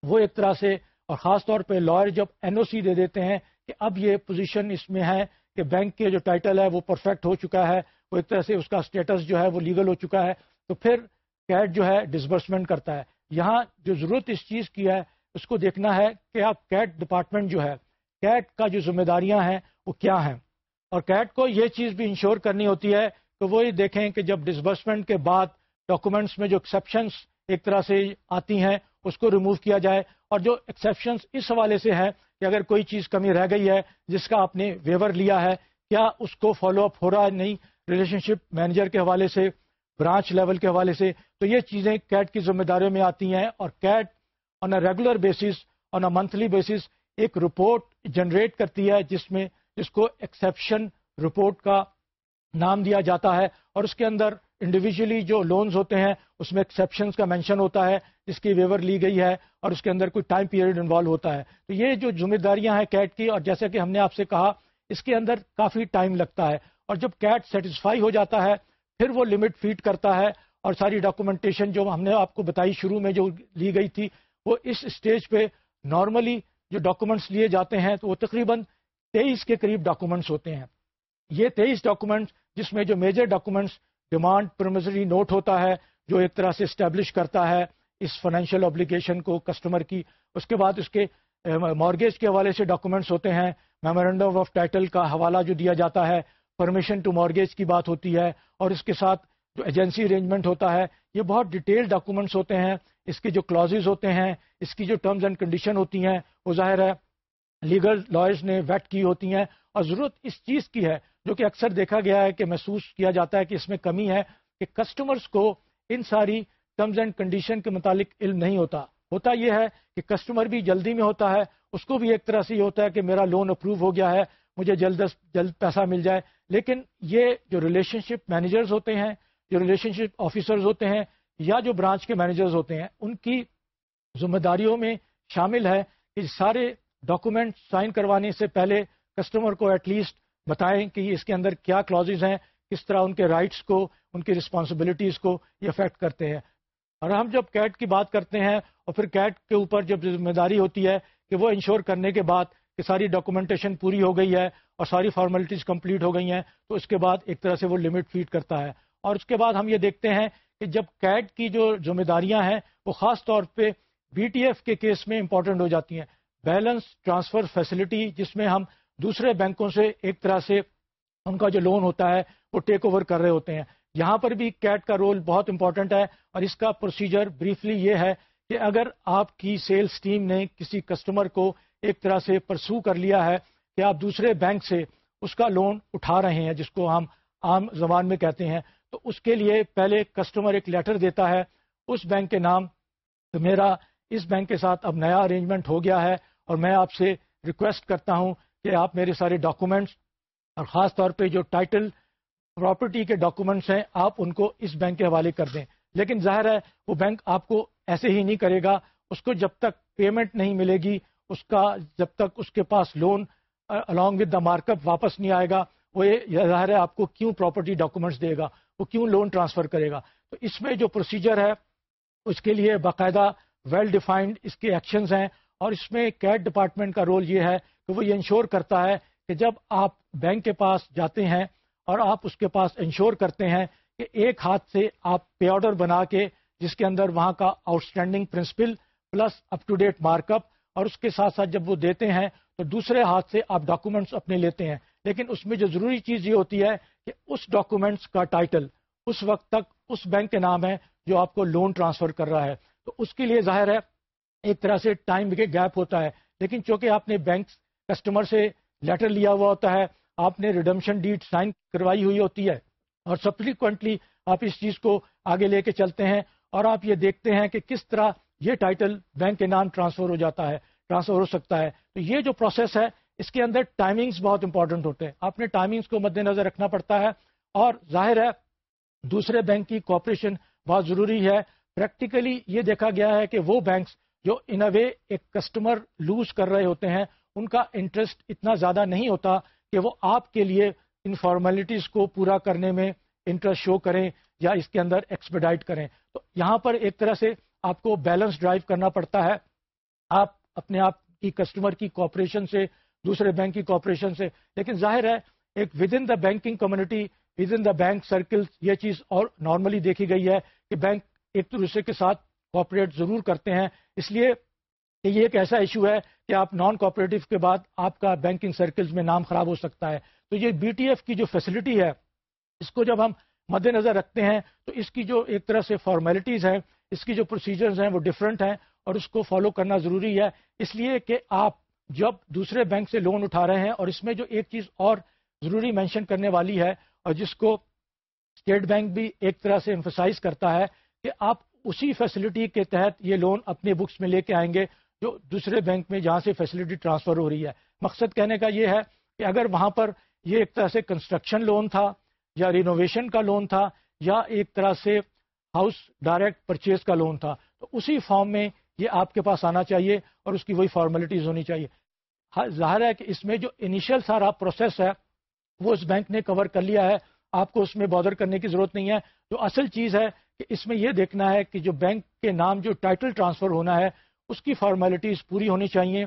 وہ ایک طرح سے اور خاص طور پہ لائر جب این او سی دے دیتے ہیں کہ اب یہ پوزیشن اس میں ہے کہ بینک کے جو ٹائٹل ہے وہ پرفیکٹ ہو چکا ہے، وہ ایک طرح سے اس کا اسٹیٹس جو ہے وہ لیگل ہو چکا ہے، تو پھر کیٹ جو ہے ڈسبرسمنٹ کرتا ہے۔ یہاں جو ضرورت اس چیز کی ہے، اس کو دیکھنا ہے کہ آپ کیٹ ڈپارٹمنٹ جو ہے کیٹ کا جو ذمہ داریاں ہیں وہ کیا ہیں۔ اور کیٹ کو یہ چیز بھی انشور کرنی ہوتی ہے کہ وہ یہ دیکھیں کہ جب ڈسبرسمنٹ کے بعد ڈاکومنٹس میں جو ایکسیپشنس ایک طرح سے آتی ہیں، اس کو ریموو کیا جائے۔ اور جو ایکسیپشنس اس حوالے سے ہیں کہ اگر کوئی چیز کمی رہ گئی ہے، جس کا آپ نے ویور لیا ہے، کیا اس کو فالو اپ ہو رہا ہے؟ نہیں ریلیشن شپ مینیجر کے حوالے سے برانچ لیول کے حوالے سے۔ تو یہ چیزیں کیٹ کی ذمہ داریوں میں آتی ہیں اور Kate on a regular basis on a monthly basis ایک رپورٹ جنریٹ کرتی ہے، جس میں، جس کو ایکسیپشن رپورٹ کا نام دیا جاتا ہے اور اس کے اندر انڈیویجلی جو لونز ہوتے ہیں، اس میں ایکسیپشنز کا مینشن ہوتا ہے، جس کی ویور لی گئی ہے اور اس کے اندر کوئی ٹائم پیریڈ انوالو ہوتا ہے۔ تو یہ جو ذمہ داریاں ہیں کیٹ کی، اور جیسے کہ ہم نے آپ سے کہا، اس کے اندر کافی ٹائم لگتا ہے۔ اور جب کیٹ سیٹسفائی ہو جاتا ہے، پھر وہ لمٹ فیڈ کرتا ہے۔ اور ساری ڈاکومنٹیشن جو ہم نے آپ کو بتائی شروع میں جو لی گئی تھی، وہ اس اسٹیج پہ نارملی جو ڈاکومنٹس لیے جاتے ہیں، تو وہ تقریباً تیئیس کے قریب ڈاکومنٹس ہوتے ہیں۔ یہ تیئیس ڈاکومنٹس جس میں جو major documents demand promissory note ہوتا ہے، جو ایک طرح سے اسٹیبلش کرتا ہے اس فائنینشیل ابلیگیشن کو کسٹمر کی، اس کے بعد اس کے مارگیج کے حوالے سے ڈاکومنٹس ہوتے ہیں۔ میمورینڈم آف ٹائٹل کا حوالہ جو دیا جاتا ہے پرمیشن ٹو مارگیج کی بات ہوتی ہے، اور اس کے ساتھ جو ایجنسی ارینجمنٹ ہوتا ہے، یہ بہت ڈیٹیل ڈاکومنٹس ہوتے ہیں۔ اس کے جو کلازز ہوتے ہیں، اس کی جو ٹرمز اینڈ کنڈیشن ہوتی ہیں، وہ ظاہر ہے لیگل لائرز نے ویٹ کی ہوتی ہیں۔ اور ضرورت اس چیز کی ہے جو کہ اکثر دیکھا گیا ہے کہ محسوس کیا جاتا ہے کہ اس میں کمی ہے کہ کسٹمرز کو ان ساری ٹرمز اینڈ کنڈیشن کے متعلق علم نہیں ہوتا۔ ہوتا یہ ہے کہ کسٹمر بھی جلدی میں ہوتا ہے، اس کو بھی ایک طرح سے یہ ہوتا ہے کہ میرا لون اپروو ہو گیا ہے، مجھے جلد از جلد پیسہ مل جائے۔ لیکن یہ جو ریلیشن شپ مینیجرز ہوتے ہیں، جو ریلیشن شپ آفیسرز ہوتے ہیں یا جو برانچ کے مینیجرز ہوتے ہیں، ان کی ذمہ داریوں میں شامل ہے کہ سارے ڈاکومنٹ سائن کروانے سے پہلے کسٹمر کو ایٹ لیسٹ بتائیں کہ اس کے اندر کیا کلازز ہیں، کس طرح ان کے رائٹس کو، ان کی رسپانسبلٹیز کو یہ افیکٹ کرتے ہیں۔ اور ہم جب کیٹ کی بات کرتے ہیں اور پھر کیٹ کے اوپر جب ذمہ داری ہوتی ہے کہ وہ انشور کرنے کے بعد کہ ساری ڈاکومنٹیشن پوری ہو گئی ہے اور ساری فارمیلٹیز کمپلیٹ ہو گئی ہیں، تو اس کے بعد ایک طرح سے وہ لمٹ فیڈ کرتا ہے۔ اور اس کے بعد ہم یہ دیکھتے ہیں کہ جب کیٹ کی جو ذمہ داریاں ہیں، وہ خاص طور پہ بی ٹی ایف کے کیس میں امپورٹنٹ ہو جاتی ہیں۔ بیلنس ٹرانسفر فیسلٹی جس میں ہم دوسرے بینکوں سے ایک طرح سے ان کا جو لون ہوتا ہے، وہ ٹیک اوور کر رہے ہوتے ہیں۔ یہاں پر بھی کیٹ کا رول بہت امپورٹنٹ ہے اور اس کا پروسیجر بریفلی یہ ہے کہ اگر آپ کی سیلز ٹیم نے کسی کسٹمر کو ایک طرح سے پرسو کر لیا ہے کہ آپ دوسرے بینک سے اس کا لون اٹھا رہے ہیں، جس کو ہم عام زبان میں کہتے ہیں، تو اس کے لیے پہلے کسٹمر ایک لیٹر دیتا ہے، اس بینک کے نام، تو میرا اس بینک کے ساتھ اب نیا ارینجمنٹ ہو گیا ہے اور میں آپ سے ریکویسٹ کرتا ہوں کہ آپ میرے سارے ڈاکومنٹس اور خاص طور پہ جو ٹائٹل پراپرٹی کے ڈاکومنٹس ہیں، آپ ان کو اس بینک کے حوالے کر دیں۔ لیکن ظاہر ہے، وہ بینک آپ کو ایسے ہی نہیں کرے گا۔ اس کو جب تک پیمنٹ نہیں ملے گی، اس کا جب تک اس کے پاس loan along with the mark up واپس نہیں آئے گا، وہ یہ ظاہر ہے آپ کو کیوں پراپرٹی ڈاکومنٹس دے گا؟ وہ کیوں لون ٹرانسفر کرے گا؟ تو اس میں جو پروسیجر ہے، اس کے لیے باقاعدہ ویل ڈیفائنڈ اس کے ایکشنز ہیں۔ اور اس میں کیٹ ڈپارٹمنٹ کا رول یہ ہے کہ وہ یہ انشور کرتا ہے کہ جب آپ بینک کے پاس جاتے ہیں اور آپ اس کے پاس انشور کرتے ہیں کہ ایک ہاتھ سے آپ پے آرڈر بنا کے جس کے اندر وہاں کا outstanding principal plus up to date mark up اور اس کے ساتھ ساتھ جب وہ دیتے ہیں تو دوسرے ہاتھ سے آپ ڈاکومنٹس اپنے لیتے ہیں۔ لیکن اس میں جو ضروری چیز یہ ہوتی ہے کہ اس ڈاکومنٹس کا ٹائٹل اس وقت تک اس بینک کے نام ہے جو آپ کو لون ٹرانسفر کر رہا ہے۔ تو اس کے لیے ظاہر ہے ایک طرح سے ٹائم کے گیپ ہوتا ہے۔ لیکن چونکہ آپ نے بینک کسٹمر سے لیٹر لیا ہوا ہوتا ہے، آپ نے ریڈمشن ڈیٹ سائن کروائی ہوئی ہوتی ہے اور سبسیکوینٹلی آپ اس چیز کو آگے لے کے چلتے ہیں اور آپ یہ دیکھتے ہیں کہ کس طرح یہ ٹائٹل بینک کے نام ٹرانسفر ہو جاتا ہے، ٹرانسفر ہو سکتا ہے۔ تو یہ جو پروسیس ہے، اس کے اندر ٹائمنگز بہت امپورٹنٹ ہوتے ہیں۔ آپ نے ٹائمنگس کو مد نظر رکھنا پڑتا ہے اور ظاہر ہے، دوسرے بینک کی کوپریشن بہت ضروری ہے۔ پریکٹیکلی یہ دیکھا گیا ہے کہ وہ بینکس جو ان اے وے ایک کسٹمر لوز کر رہے ہوتے ہیں، ان کا انٹرسٹ اتنا زیادہ نہیں ہوتا کہ وہ آپ کے لیے ان فارمیلٹیز کو پورا کرنے میں انٹرسٹ شو کریں یا اس کے اندر ایکسپیڈائٹ کریں۔ تو یہاں پر ایک طرح سے آپ کو بیلنس ڈرائیو کرنا پڑتا ہے۔ آپ اپنے آپ کی کسٹمر کی کوپریشن سے، دوسرے بینک کی کوپریشن سے۔ لیکن ظاہر ہے، ایک within the banking community within the bank circle یہ چیز اور نارملی دیکھی گئی ہے کہ بینک ایک دوسرے کے ساتھ کوپریٹ ضرور کرتے ہیں۔ اس لیے کہ یہ ایک ایسا ایشو ہے کہ آپ نان کوپریٹو کے بعد آپ کا بینکنگ سرکلز میں نام خراب ہو سکتا ہے۔ تو یہ بی ٹی ایف کی جو فیسلٹی ہے، اس کو جب ہم مد نظر رکھتے ہیں، تو اس کی جو ایک طرح سے فارمیلٹیز ہیں، اس کی جو پروسیجرز ہیں، وہ ڈفرینٹ ہیں اور اس کو فالو کرنا ضروری ہے۔ اس لیے کہ آپ جب دوسرے بینک سے لون اٹھا رہے ہیں اور اس میں جو ایک چیز اور ضروری مینشن کرنے والی ہے اور جس کو اسٹیٹ بینک بھی ایک طرح سے امفسائز کرتا ہے کہ آپ اسی فیسلٹی کے تحت یہ لون اپنے بکس میں لے کے آئیں گے جو دوسرے بینک میں جہاں سے فیسلٹی ٹرانسفر ہو رہی ہے۔ مقصد کہنے کا یہ ہے کہ اگر وہاں پر یہ ایک طرح سے کنسٹرکشن لون تھا یا رینوویشن کا لون تھا یا ایک طرح سے ہاؤس ڈائریکٹ پرچیز کا لون تھا، تو اسی فارم میں یہ آپ کے پاس آنا چاہیے اور اس کی وہی فارمیلٹیز ہونی چاہیے۔ ہاں، ظاہر ہے کہ اس میں جو انیشل سارا پروسیس ہے، وہ اس بینک نے کور کر لیا ہے۔ آپ کو اس میں بادر کرنے کی ضرورت نہیں ہے۔ جو اصل چیز ہے کہ اس میں یہ دیکھنا ہے کہ جو بینک کے نام جو ٹائٹل ٹرانسفر ہونا ہے، اس کی فارمیلٹیز پوری ہونی چاہیے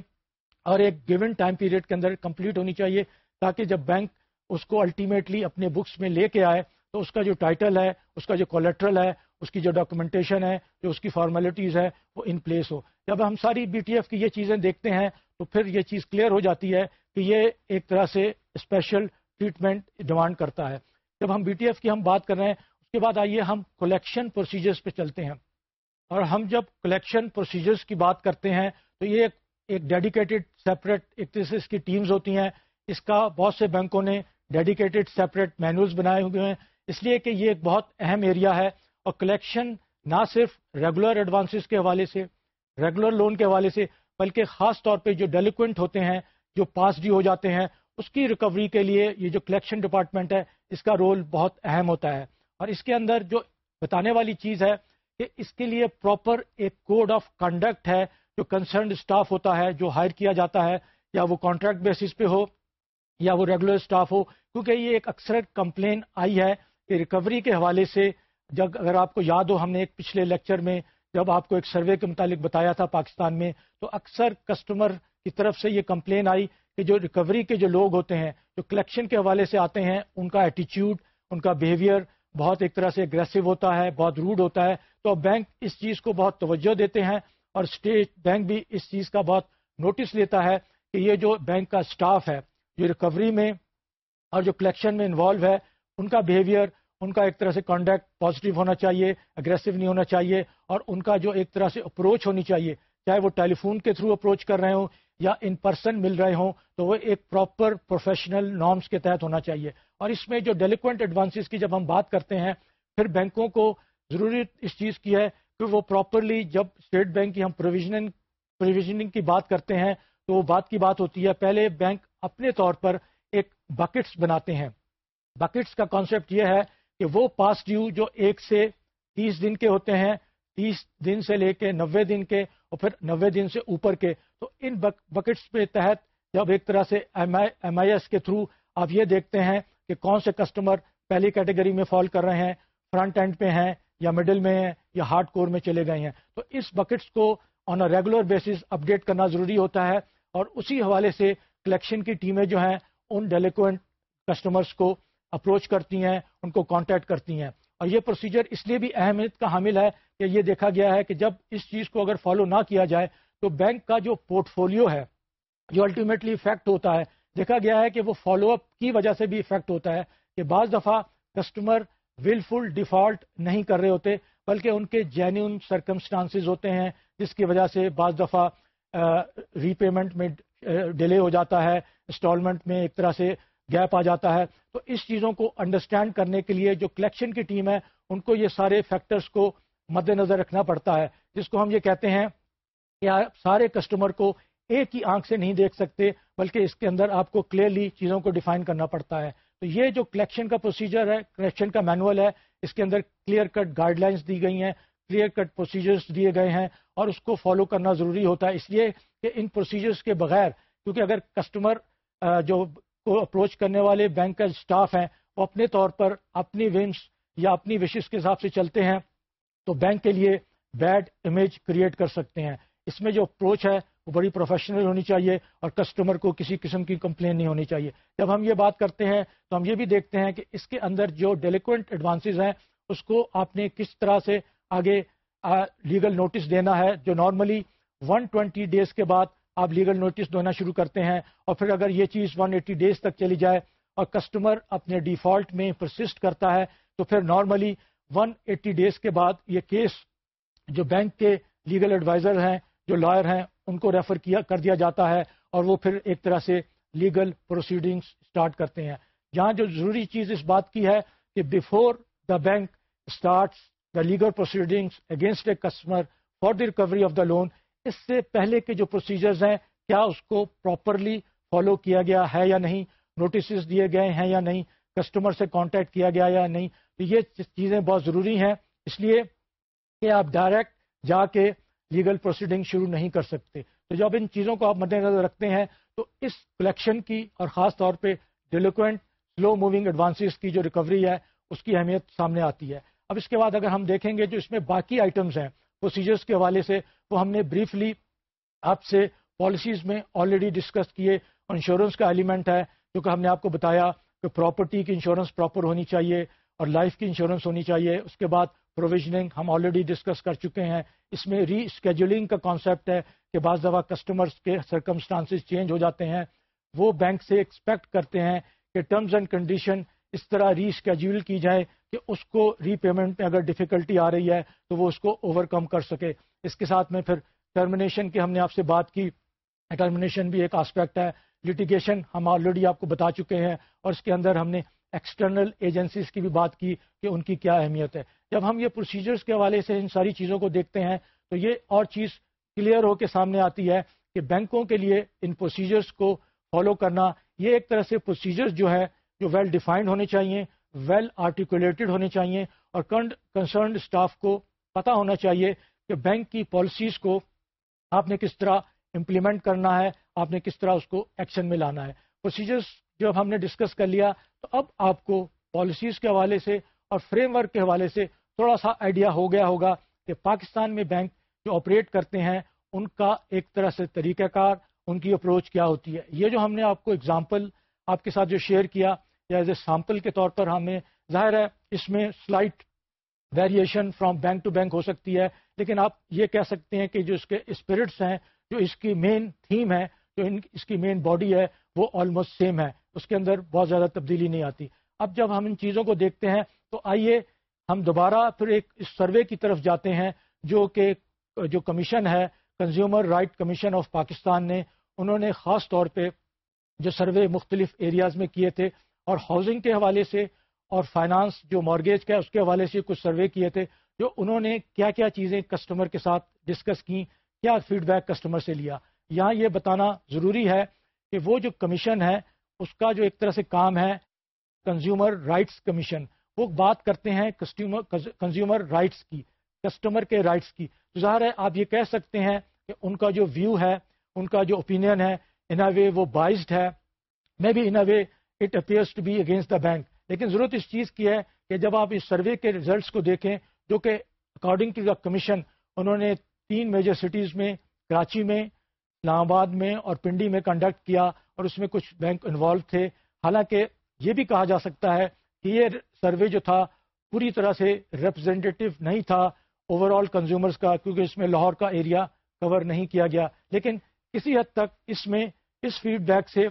اور ایک گیون ٹائم پیریڈ کے اندر کمپلیٹ ہونی چاہیے تاکہ جب بینک اس کو الٹیمیٹلی اپنے بکس میں لے کے آئے تو اس کا جو ٹائٹل ہے، اس کا جو کولیٹرل ہے، اس کی جو ڈاکومنٹیشن ہے، جو اس کی فارمیلٹیز ہے، وہ ان پلیس ہو۔ جب ہم ساری بی ٹی ایف کی یہ چیزیں دیکھتے ہیں تو پھر یہ چیز کلیئر ہو جاتی ہے کہ یہ ایک طرح سے اسپیشل ٹریٹمنٹ ڈیمانڈ کرتا ہے۔ جب ہم بی ٹی ایف کی ہم بات کر رہے ہیں کے بعد آئیے ہم کلیکشن پروسیجرز پہ چلتے ہیں۔ اور ہم جب کلیکشن پروسیجرز کی بات کرتے ہیں تو یہ ایک ڈیڈیکیٹڈ سیپریٹ ایک طرح سے اس کی ٹیمز ہوتی ہیں۔ اس کا بہت سے بینکوں نے ڈیڈیکیٹڈ سیپریٹ مینولز بنائے ہوئے ہیں۔ اس لیے کہ یہ ایک بہت اہم ایریا ہے۔ اور کلیکشن نہ صرف ریگولر ایڈوانسز کے حوالے سے ریگولر لون کے حوالے سے، بلکہ خاص طور پہ جو ڈیلیکوینٹ ہوتے ہیں، جو پاس ڈی ہو جاتے ہیں، اس کی ریکوری کے لیے یہ جو کلیکشن ڈپارٹمنٹ ہے، اس کا رول بہت اہم ہوتا ہے۔ اور اس کے اندر جو بتانے والی چیز ہے کہ اس کے لیے پراپر ایک کوڈ آف کنڈکٹ ہے جو کنسرنڈ اسٹاف ہوتا ہے، جو ہائر کیا جاتا ہے، یا وہ کانٹریکٹ بیسس پہ ہو، یا وہ ریگولر اسٹاف ہو۔ کیونکہ یہ ایک اکثر کمپلین آئی ہے کہ ریکوری کے حوالے سے جب اگر آپ کو یاد ہو، ہم نے ایک پچھلے لیکچر میں جب آپ کو ایک سروے کے متعلق بتایا تھا پاکستان میں، تو اکثر کسٹمر کی طرف سے یہ کمپلین آئی کہ جو ریکوری کے جو لوگ ہوتے ہیں، جو کلیکشن کے حوالے سے آتے ہیں، ان کا ایٹیچیوڈ ان کا بیہیویئر بہت ایک طرح سے اگریسو ہوتا ہے، بہت روڈ ہوتا ہے۔ تو بینک اس چیز کو بہت توجہ دیتے ہیں اور اسٹیٹ بینک بھی اس چیز کا بہت نوٹس لیتا ہے کہ یہ جو بینک کا اسٹاف ہے، جو ریکوری میں اور جو کلیکشن میں انوالو ہے، ان کا بیہیویئر ان کا ایک طرح سے کانڈکٹ پازیٹیو ہونا چاہیے اگریسو نہیں ہونا چاہیے اور ان کا جو ایک طرح سے اپروچ ہونی چاہیے۔ چاہے وہ ٹیلی فون کے تھرو اپروچ کر رہے ہوں یا ان پرسن مل رہے ہوں، تو وہ ایک پراپر پروفیشنل نارمس کے تحت ہونا چاہیے۔ اور اس میں جو ڈیلیکوینٹ ایڈوانسز کی جب ہم بات کرتے ہیں، پھر بینکوں کو ضروری اس چیز کی ہے کہ وہ پراپرلی جب اسٹیٹ بینک کی ہم پروویژننگ پروویژننگ کی بات کرتے ہیں، تو وہ بات کی بات ہوتی ہے، پہلے بینک اپنے طور پر ایک بکٹس بناتے ہیں۔ بکٹس کا کانسیپٹ یہ ہے کہ وہ پاس ڈیو جو ایک سے تیس دن کے ہوتے ہیں، تیس دن سے لے کے نوے دن کے اور پھر نوے دن سے اوپر کے۔ تو ان بکٹس کے تحت جب ایک طرح سے ایم آئی ایس کے تھرو آپ یہ دیکھتے ہیں کہ کون سے کسٹمر پہلی کیٹیگری میں فال کر رہے ہیں فرنٹ اینڈ پہ ہیں یا مڈل میں ہیں یا ہارڈ کور میں چلے گئے ہیں۔ تو اس بکٹس کو on a regular basis update کرنا ضروری ہوتا ہے اور اسی حوالے سے کلیکشن کی ٹیمیں جو ہیں، ان ڈیلیکوینٹ کسٹمرس کو اپروچ کرتی ہیں، ان کو کانٹیکٹ کرتی ہیں۔ اور یہ پروسیجر اس لیے بھی اہمیت کا حامل ہے کہ یہ دیکھا گیا ہے کہ جب اس چیز کو اگر فالو نہ کیا جائے تو بینک کا جو پورٹ فولیو ہے، جو الٹیمیٹلی افیکٹ ہوتا ہے دیکھا گیا ہے کہ وہ فالو اپ کی وجہ سے بھی افیکٹ ہوتا ہے کہ بعض دفعہ کسٹمر ول فل ڈیفالٹ نہیں کر رہے ہوتے، بلکہ ان کے جینیون سرکمسٹانسز ہوتے ہیں، جس کی وجہ سے بعض دفعہ ری پیمنٹ میں ڈیلے ہو جاتا ہے انسٹالمنٹ میں ایک طرح سے گیپ آ جاتا ہے۔ تو اس چیزوں کو انڈرسٹینڈ کرنے کے لیے جو کلیکشن کی ٹیم ہے، ان کو یہ سارے فیکٹرز کو مد نظر رکھنا پڑتا ہے، جس کو ہم یہ کہتے ہیں کہ سارے کسٹمر کو ایک ہی آنکھ سے نہیں دیکھ سکتے، بلکہ اس کے اندر آپ کو کلیئرلی چیزوں کو ڈیفائن کرنا پڑتا ہے۔ تو یہ جو کلیکشن کا پروسیجر ہے کلیکشن کا مینول ہے، اس کے اندر کلیئر کٹ گائیڈ لائنس دی گئی ہیں کلیئر کٹ پروسیجرز دیے گئے ہیں اور اس کو فالو کرنا ضروری ہوتا ہے۔ اس لیے کہ ان پروسیجرز کے بغیر، کیونکہ اگر کسٹمر جو کو اپروچ کرنے والے بینک کا اسٹاف ہیں، وہ اپنے طور پر اپنی ونس یا اپنی وشز کے حساب سے چلتے ہیں، تو بینک کے لیے بیڈ امیج کریٹ کر سکتے ہیں۔ اس میں جو اپروچ ہے وہ بڑی پروفیشنل ہونی چاہیے اور کسٹمر کو کسی قسم کی کمپلین نہیں ہونی چاہیے۔ جب ہم یہ بات کرتے ہیں تو ہم یہ بھی دیکھتے ہیں کہ اس کے اندر جو ڈیلیکوینٹ ایڈوانسز ہیں، اس کو آپ نے کس طرح سے آگے لیگل نوٹس دینا ہے۔ جو نارملی ون ٹوینٹی ڈیز کے بعد آپ لیگل نوٹس دینا شروع کرتے ہیں اور پھر اگر یہ چیز ون ایٹی ڈیز تک چلی جائے اور کسٹمر اپنے ڈیفالٹ میں پرسسٹ کرتا ہے، تو پھر نارملی ون ایٹی ڈیز کے بعد یہ کیس جو بینک کے لیگل ایڈوائزر ہیں جو لائر ہیں، ان کو ریفر کیا، کر دیا جاتا ہے اور وہ پھر ایک طرح سے لیگل پروسیڈنگس اسٹارٹ کرتے ہیں۔ جہاں جو ضروری چیز اس بات کی ہے کہ before the bank starts the legal proceedings against a customer for the recovery of the loan اس سے پہلے کے جو پروسیجرز ہیں، کیا اس کو پراپرلی فالو کیا گیا ہے یا نہیں؟ نوٹسز دیے گئے ہیں یا نہیں؟ کسٹمر سے کانٹیکٹ کیا گیا یا نہیں؟ تو یہ چیزیں بہت ضروری ہیں۔ اس لیے کہ آپ ڈائریکٹ جا کے لیگل پروسیڈنگ شروع نہیں کر سکتے۔ تو جب ان چیزوں کو آپ مد نظر رکھتے ہیں، تو اس کلیکشن کی اور خاص طور پہ ڈیلیکوینٹ سلو موونگ ایڈوانسز کی جو ریکوری ہے، اس کی اہمیت سامنے آتی ہے۔ اب اس کے بعد اگر ہم دیکھیں گے جو اس میں باقی آئٹمس ہیں پروسیجرس کے حوالے سے، وہ ہم نے بریفلی آپ سے پالیسیز میں آلریڈی ڈسکس کیے۔ اور انشورنس کا ایلیمنٹ ہے، جو کہ ہم نے آپ کو بتایا کہ پراپرٹی کی انشورنس پراپر ہونی چاہیے اور لائف کی انشورنس ہونی چاہیے۔ اس کے بعد پروویژننگ ہم آلریڈی ڈسکس کر چکے ہیں۔ اس میں ری اسکیجولنگ کا کانسیپٹ ہے کہ بعض دفعہ کسٹمرس کے سرکمسٹانسز چینج ہو جاتے ہیں۔ وہ بینک سے ایکسپیکٹ کرتے ہیں کہ ٹرمز اینڈ کنڈیشن اس طرح ری اسکیجول کی جائے کہ اس کو ری پیمنٹ میں اگر ڈیفیکلٹی آ رہی ہے تو وہ اس کو اوور کم کر سکے۔ اس کے ساتھ میں پھر ٹرمینیشن کی ہم نے آپ سے بات کی۔ ٹرمینیشن بھی ایک آسپیکٹ ہے۔ لٹیگیشن ہم آلریڈی آپ کو بتا چکے ہیں اور اس کے اندر ہم نے ایکسٹرنل ایجنسیز کی بھی بات کی کہ ان کی کیا اہمیت ہے۔ جب ہم یہ پروسیجرز کے حوالے سے ان ساری چیزوں کو دیکھتے ہیں تو یہ اور چیز کلیئر ہو کے سامنے آتی ہے کہ بینکوں کے لیے ان پروسیجرز کو فالو کرنا، یہ ایک طرح سے پروسیجرز جو ہے، جو ویل ڈیفائنڈ ہونے چاہیے ویل آرٹیکولیٹڈ ہونے چاہیے اور کنسرنڈ اسٹاف کو پتا ہونا چاہیے کہ بینک کی پالیسیز کو آپ نے کس طرح امپلیمنٹ کرنا ہے، آپ نے کس طرح اس کو ایکشن میں لانا ہے۔ پروسیجرز جب ہم نے ڈسکس کر لیا، تو اب آپ کو پالیسیز کے حوالے سے اور فریم ورک کے حوالے سے تھوڑا سا آئیڈیا ہو گیا ہوگا کہ پاکستان میں بینک جو آپریٹ کرتے ہیں، ان کا ایک طرح سے طریقہ کار، ان کی اپروچ کیا ہوتی ہے؟ یہ جو ہم نے آپ کو اگزامپل آپ کے ساتھ جو شیئر کیا، یا ایز اے سیمپل کے طور پر ہمیں ظاہر ہے، اس میں slight variation from bank to bank ہو سکتی ہے، لیکن آپ یہ کہہ سکتے ہیں کہ جو اس کے اسپرٹس ہیں، جو اس کی مین تھیم ہے، جو اس کی مین باڈی ہے، وہ آلموسٹ سیم ہے۔ اس کے اندر بہت زیادہ تبدیلی نہیں آتی۔ اب جب ہم ان چیزوں کو دیکھتے ہیں تو آئیے ہم دوبارہ پھر ایک اس سروے کی طرف جاتے ہیں جو کہ جو کمیشن ہے consumer right commission of Pakistan نے۔ انہوں نے خاص طور پہ جو سروے مختلف ایریاز میں کیے تھے اور ہاؤسنگ کے حوالے سے اور فائنانس جو مارگیج کا ہے، اس کے حوالے سے کچھ سروے کیے تھے جو انہوں نے کیا کیا چیزیں کسٹمر کے ساتھ ڈسکس کی، کیا فیڈ بیک کسٹمر سے لیا۔ یہاں یہ بتانا ضروری ہے کہ وہ جو کمیشن ہے اس کا جو ایک طرح سے کام ہے کنزیومر رائٹس کمیشن وہ بات کرتے ہیں کنزیومر رائٹس کی کسٹمر کے رائٹس کی۔ تو ظاہر ہے، آپ یہ کہہ سکتے ہیں کہ ان کا جو ویو ہے، ان کا جو اوپینین ہے ان اے وے وہ بائزڈ ہے۔ میں بھی in a way it appears to be against the bank لیکن ضرورت اس چیز کی ہے کہ جب آپ اس سروے کے ریزلٹس کو دیکھیں، جو کہ اکارڈنگ ٹو دا کمیشن انہوں نے تین میجر سٹیز میں، کراچی میں، اسلام آباد میں اور پنڈی میں کنڈکٹ کیا۔ اور اس میں کچھ بینک انوالو تھے۔ حالانکہ یہ بھی کہا جا سکتا ہے کہ یہ سروے جو تھا، پوری طرح سے ریپرزینٹیو نہیں تھا اوور آل کنزیومرس کا، کیونکہ اس میں لاہور کا ایریا کور نہیں کیا گیا۔ لیکن کسی حد تک اس میں اس فیڈ بیک سے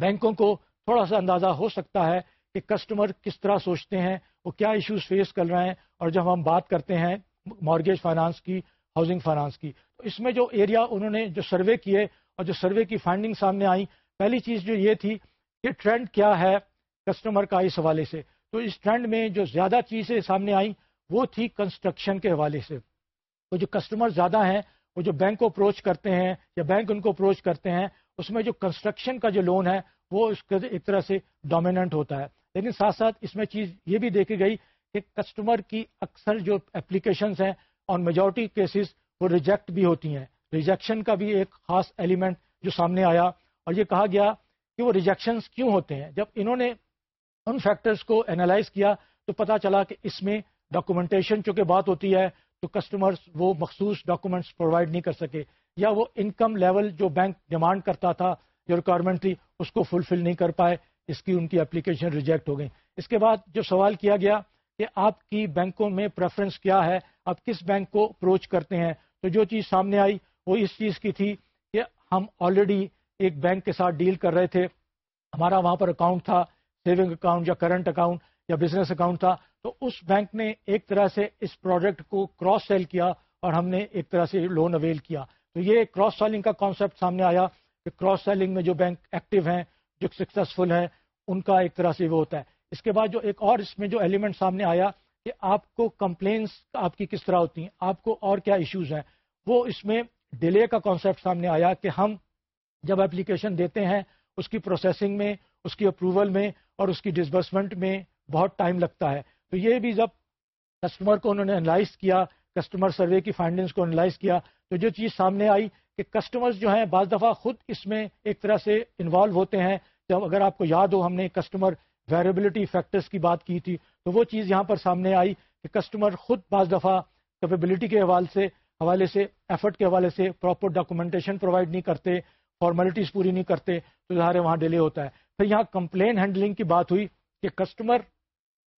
بینکوں کو تھوڑا سا اندازہ ہو سکتا ہے کہ کسٹمر کس طرح سوچتے ہیں، وہ کیا ایشوز فیس کر رہے ہیں۔ اور جب ہم بات کرتے ہیں مارگیج فائنانس کی ہاؤسنگ فائنانس کی، تو اس میں جو ایریا انہوں نے جو سروے کیے اور جو سروے کی فائنڈنگ سامنے آئی پہلی چیز جو یہ تھی کہ ٹرینڈ کیا ہے کسٹمر کا اس حوالے سے۔ تو اس ٹرینڈ میں جو زیادہ چیزیں سامنے آئیں، وہ تھی کنسٹرکشن کے حوالے سے۔ تو جو کسٹمر زیادہ ہیں، وہ جو بینک کو اپروچ کرتے ہیں یا بینک ان کو اپروچ کرتے ہیں، اس میں جو کنسٹرکشن کا جو لون ہے، وہ اس کے ایک طرح سے ڈومیننٹ ہوتا ہے۔ لیکن ساتھ ساتھ اس میں چیز یہ بھی دیکھی گئی کہ کسٹمر کی اکثر جو اپلیکیشنس ہیں آن میجورٹی کیسز وہ ریجیکٹ بھی ہوتی ہیں۔ ریجیکشن کا بھی ایک خاص ایلیمنٹ جو سامنے آیا۔ اور یہ کہا گیا کہ وہ ریجیکشنس کیوں ہوتے ہیں؟ جب انہوں نے ان فیکٹرز کو انالائز کیا تو پتا چلا کہ اس میں ڈاکومنٹیشن چونکہ بات ہوتی ہے تو کسٹمرز وہ مخصوص ڈاکومنٹس پرووائڈ نہیں کر سکے یا وہ انکم لیول جو بینک ڈیمانڈ کرتا تھا جو ریکوائرمنٹ تھی، اس کو فلفل نہیں کر پائے، اس کی ان کی اپلیکیشن ریجیکٹ ہو گئی۔ اس کے بعد جو سوال کیا گیا کہ آپ کی بینکوں میں پریفرنس کیا ہے، آپ کس بینک کو اپروچ کرتے ہیں؟ تو جو چیز سامنے آئی وہ اس چیز کی تھی کہ ہم آلریڈی ایک بینک کے ساتھ ڈیل کر رہے تھے۔ ہمارا وہاں پر اکاؤنٹ تھا سیونگ اکاؤنٹ یا کرنٹ اکاؤنٹ یا بزنس اکاؤنٹ تھا۔ تو اس بینک نے ایک طرح سے اس پروڈکٹ کو کراس سیل کیا اور ہم نے ایک طرح سے لون اویل کیا۔ تو یہ کراس سیلنگ کا کانسیپٹ سامنے آیا کہ کراس سیلنگ میں جو بینک ایکٹیو ہیں، جو سکسیزفل ہیں، ان کا ایک طرح سے وہ ہوتا ہے۔ اس کے بعد جو ایک اور اس میں جو ایلیمنٹ سامنے آیا کہ آپ کو کمپلینس آپ کی کس طرح ہوتی ہیں؟ آپ کو اور کیا ایشوز ہیں؟ وہ اس میں ڈیلے کا کانسیپٹ سامنے آیا کہ ہم جب اپلیکیشن دیتے ہیں، اس کی پروسیسنگ میں، اس کی اپروول میں اور اس کی ڈسبرسمنٹ میں بہت ٹائم لگتا ہے۔ تو یہ بھی جب کسٹمر کو انہوں نے انالائز کیا کسٹمر سروے کی فائنڈنگس کو انالائز کیا، تو جو چیز سامنے آئی کہ کسٹمرز جو ہیں، بعض دفعہ خود اس میں ایک طرح سے انوالو ہوتے ہیں۔ جب اگر آپ کو یاد ہو، ہم نے کسٹمر ویریبلٹی فیکٹرز کی بات کی تھی، تو وہ چیز یہاں پر سامنے آئی کہ کسٹمر خود بعض دفعہ کیپیبلٹی کے حوالے سے حوالے سے ایفرٹ کے حوالے سے پراپر ڈاکومنٹیشن پرووائڈ نہیں کرتے۔ فارمیلٹیز پوری نہیں کرتے، تو ظاہر ہے وہاں ڈیلے ہوتا ہے۔ پھر یہاں کمپلین ہینڈلنگ کی بات ہوئی کہ کسٹمر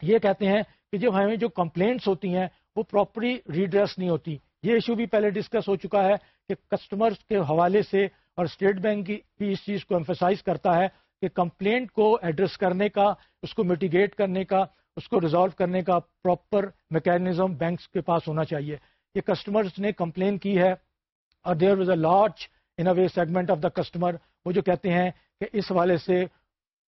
یہ کہتے ہیں کہ جب ہمیں جو کمپلینٹس ہوتی ہیں، وہ پراپرلی ریڈریس نہیں ہوتی۔ یہ ایشو بھی پہلے ڈسکس ہو چکا ہے کہ کسٹمر کے حوالے سے اور اسٹیٹ بینک بھی اس چیز کو ایمفیسائز کرتا ہے کہ کمپلینٹ کو ایڈریس کرنے کا، اس کو میٹیگیٹ کرنے کا، اس کو ریزالو کرنے کا پراپر میکینزم بینکس کے پاس ہونا چاہیے۔ یہ کسٹمرز نے کمپلین کی ہے اور there was a large in a way segment of the customer وہ جو کہتے ہیں کہ اس حوالے سے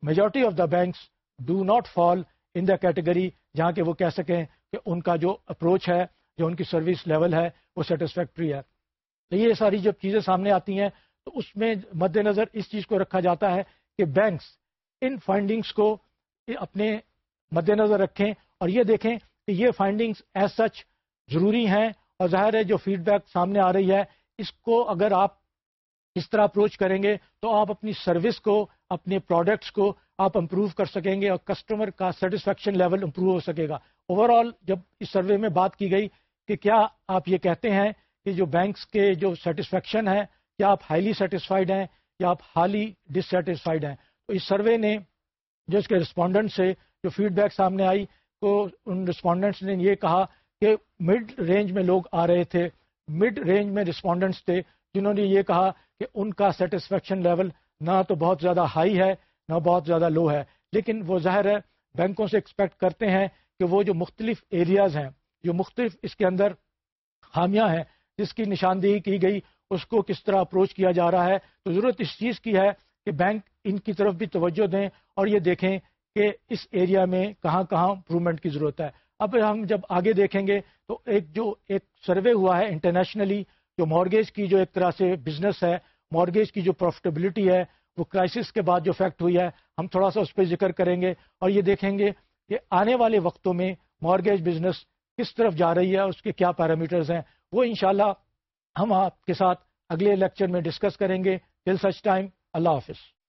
majority of the banks do not fall in the category جہاں کہ وہ کہہ سکیں کہ ان کا جو اپروچ ہے، جو ان کی سروس لیول ہے، وہ سیٹسفیکٹری ہے۔ تو یہ ساری جب چیزیں سامنے آتی ہیں، تو اس میں مد نظر اس چیز کو رکھا جاتا ہے کہ بینکس ان فائنڈنگس کو اپنے مد نظر رکھیں اور یہ دیکھیں کہ یہ فائنڈنگس ایز سچ ضروری ہیں اور ظاہر ہے جو فیڈ بیک سامنے آ رہی ہے، اس کو اگر آپ اس طرح اپروچ کریں گے، تو آپ اپنی سروس کو، اپنے پروڈکٹس کو آپ امپروو کر سکیں گے اور کسٹمر کا سیٹسفیکشن لیول امپروو ہو سکے گا۔ اوور آل جب اس سروے میں بات کی گئی کہ کیا آپ یہ کہتے ہیں کہ جو بینکس کے جو سیٹسفیکشن ہے کیا آپ ہائیلی سیٹسفائڈ ہیں، یا آپ ہالی ڈسٹسفائڈ ہیں؟ تو اس سروے نے جو اس کے رسپونڈنٹ سے جو فیڈ بیک سامنے آئی، تو ان رسپونڈنٹس نے یہ کہا کہ مڈ رینج میں لوگ آ رہے تھے۔ مڈ رینج میں رسپونڈنٹس تھے، جنہوں نے یہ کہا کہ ان کا سیٹسفیکشن لیول نہ تو بہت زیادہ ہائی ہے، نہ بہت زیادہ لو ہے۔ لیکن وہ ظاہر ہے، بینکوں سے ایکسپیکٹ کرتے ہیں کہ وہ جو مختلف ایریاز ہیں، جو مختلف اس کے اندر خامیاں ہیں، جس کی نشاندہی کی گئی، اس کو کس طرح اپروچ کیا جا رہا ہے۔ تو ضرورت اس چیز کی ہے کہ بینک ان کی طرف بھی توجہ دیں اور یہ دیکھیں کہ اس ایریا میں کہاں کہاں امپروومنٹ کی ضرورت ہے۔ اب ہم جب آگے دیکھیں گے تو ایک جو ایک سروے ہوا ہے انٹرنیشنلی جو مارگیج کی جو ایک طرح سے بزنس ہے مارگیج کی جو پروفٹیبلٹی ہے، وہ کرائسس کے بعد جو فیکٹ ہوئی ہے، ہم تھوڑا سا اس پہ ذکر کریں گے اور یہ دیکھیں گے کہ آنے والے وقتوں میں مارگیج بزنس کس طرف جا رہی ہے، اس کے کیا پیرامیٹرز ہیں، وہ انشاءاللہ ہم آپ کے ساتھ اگلے لیکچر میں ڈسکس کریں گے۔ ٹل سچ ٹائم اللہ حافظ۔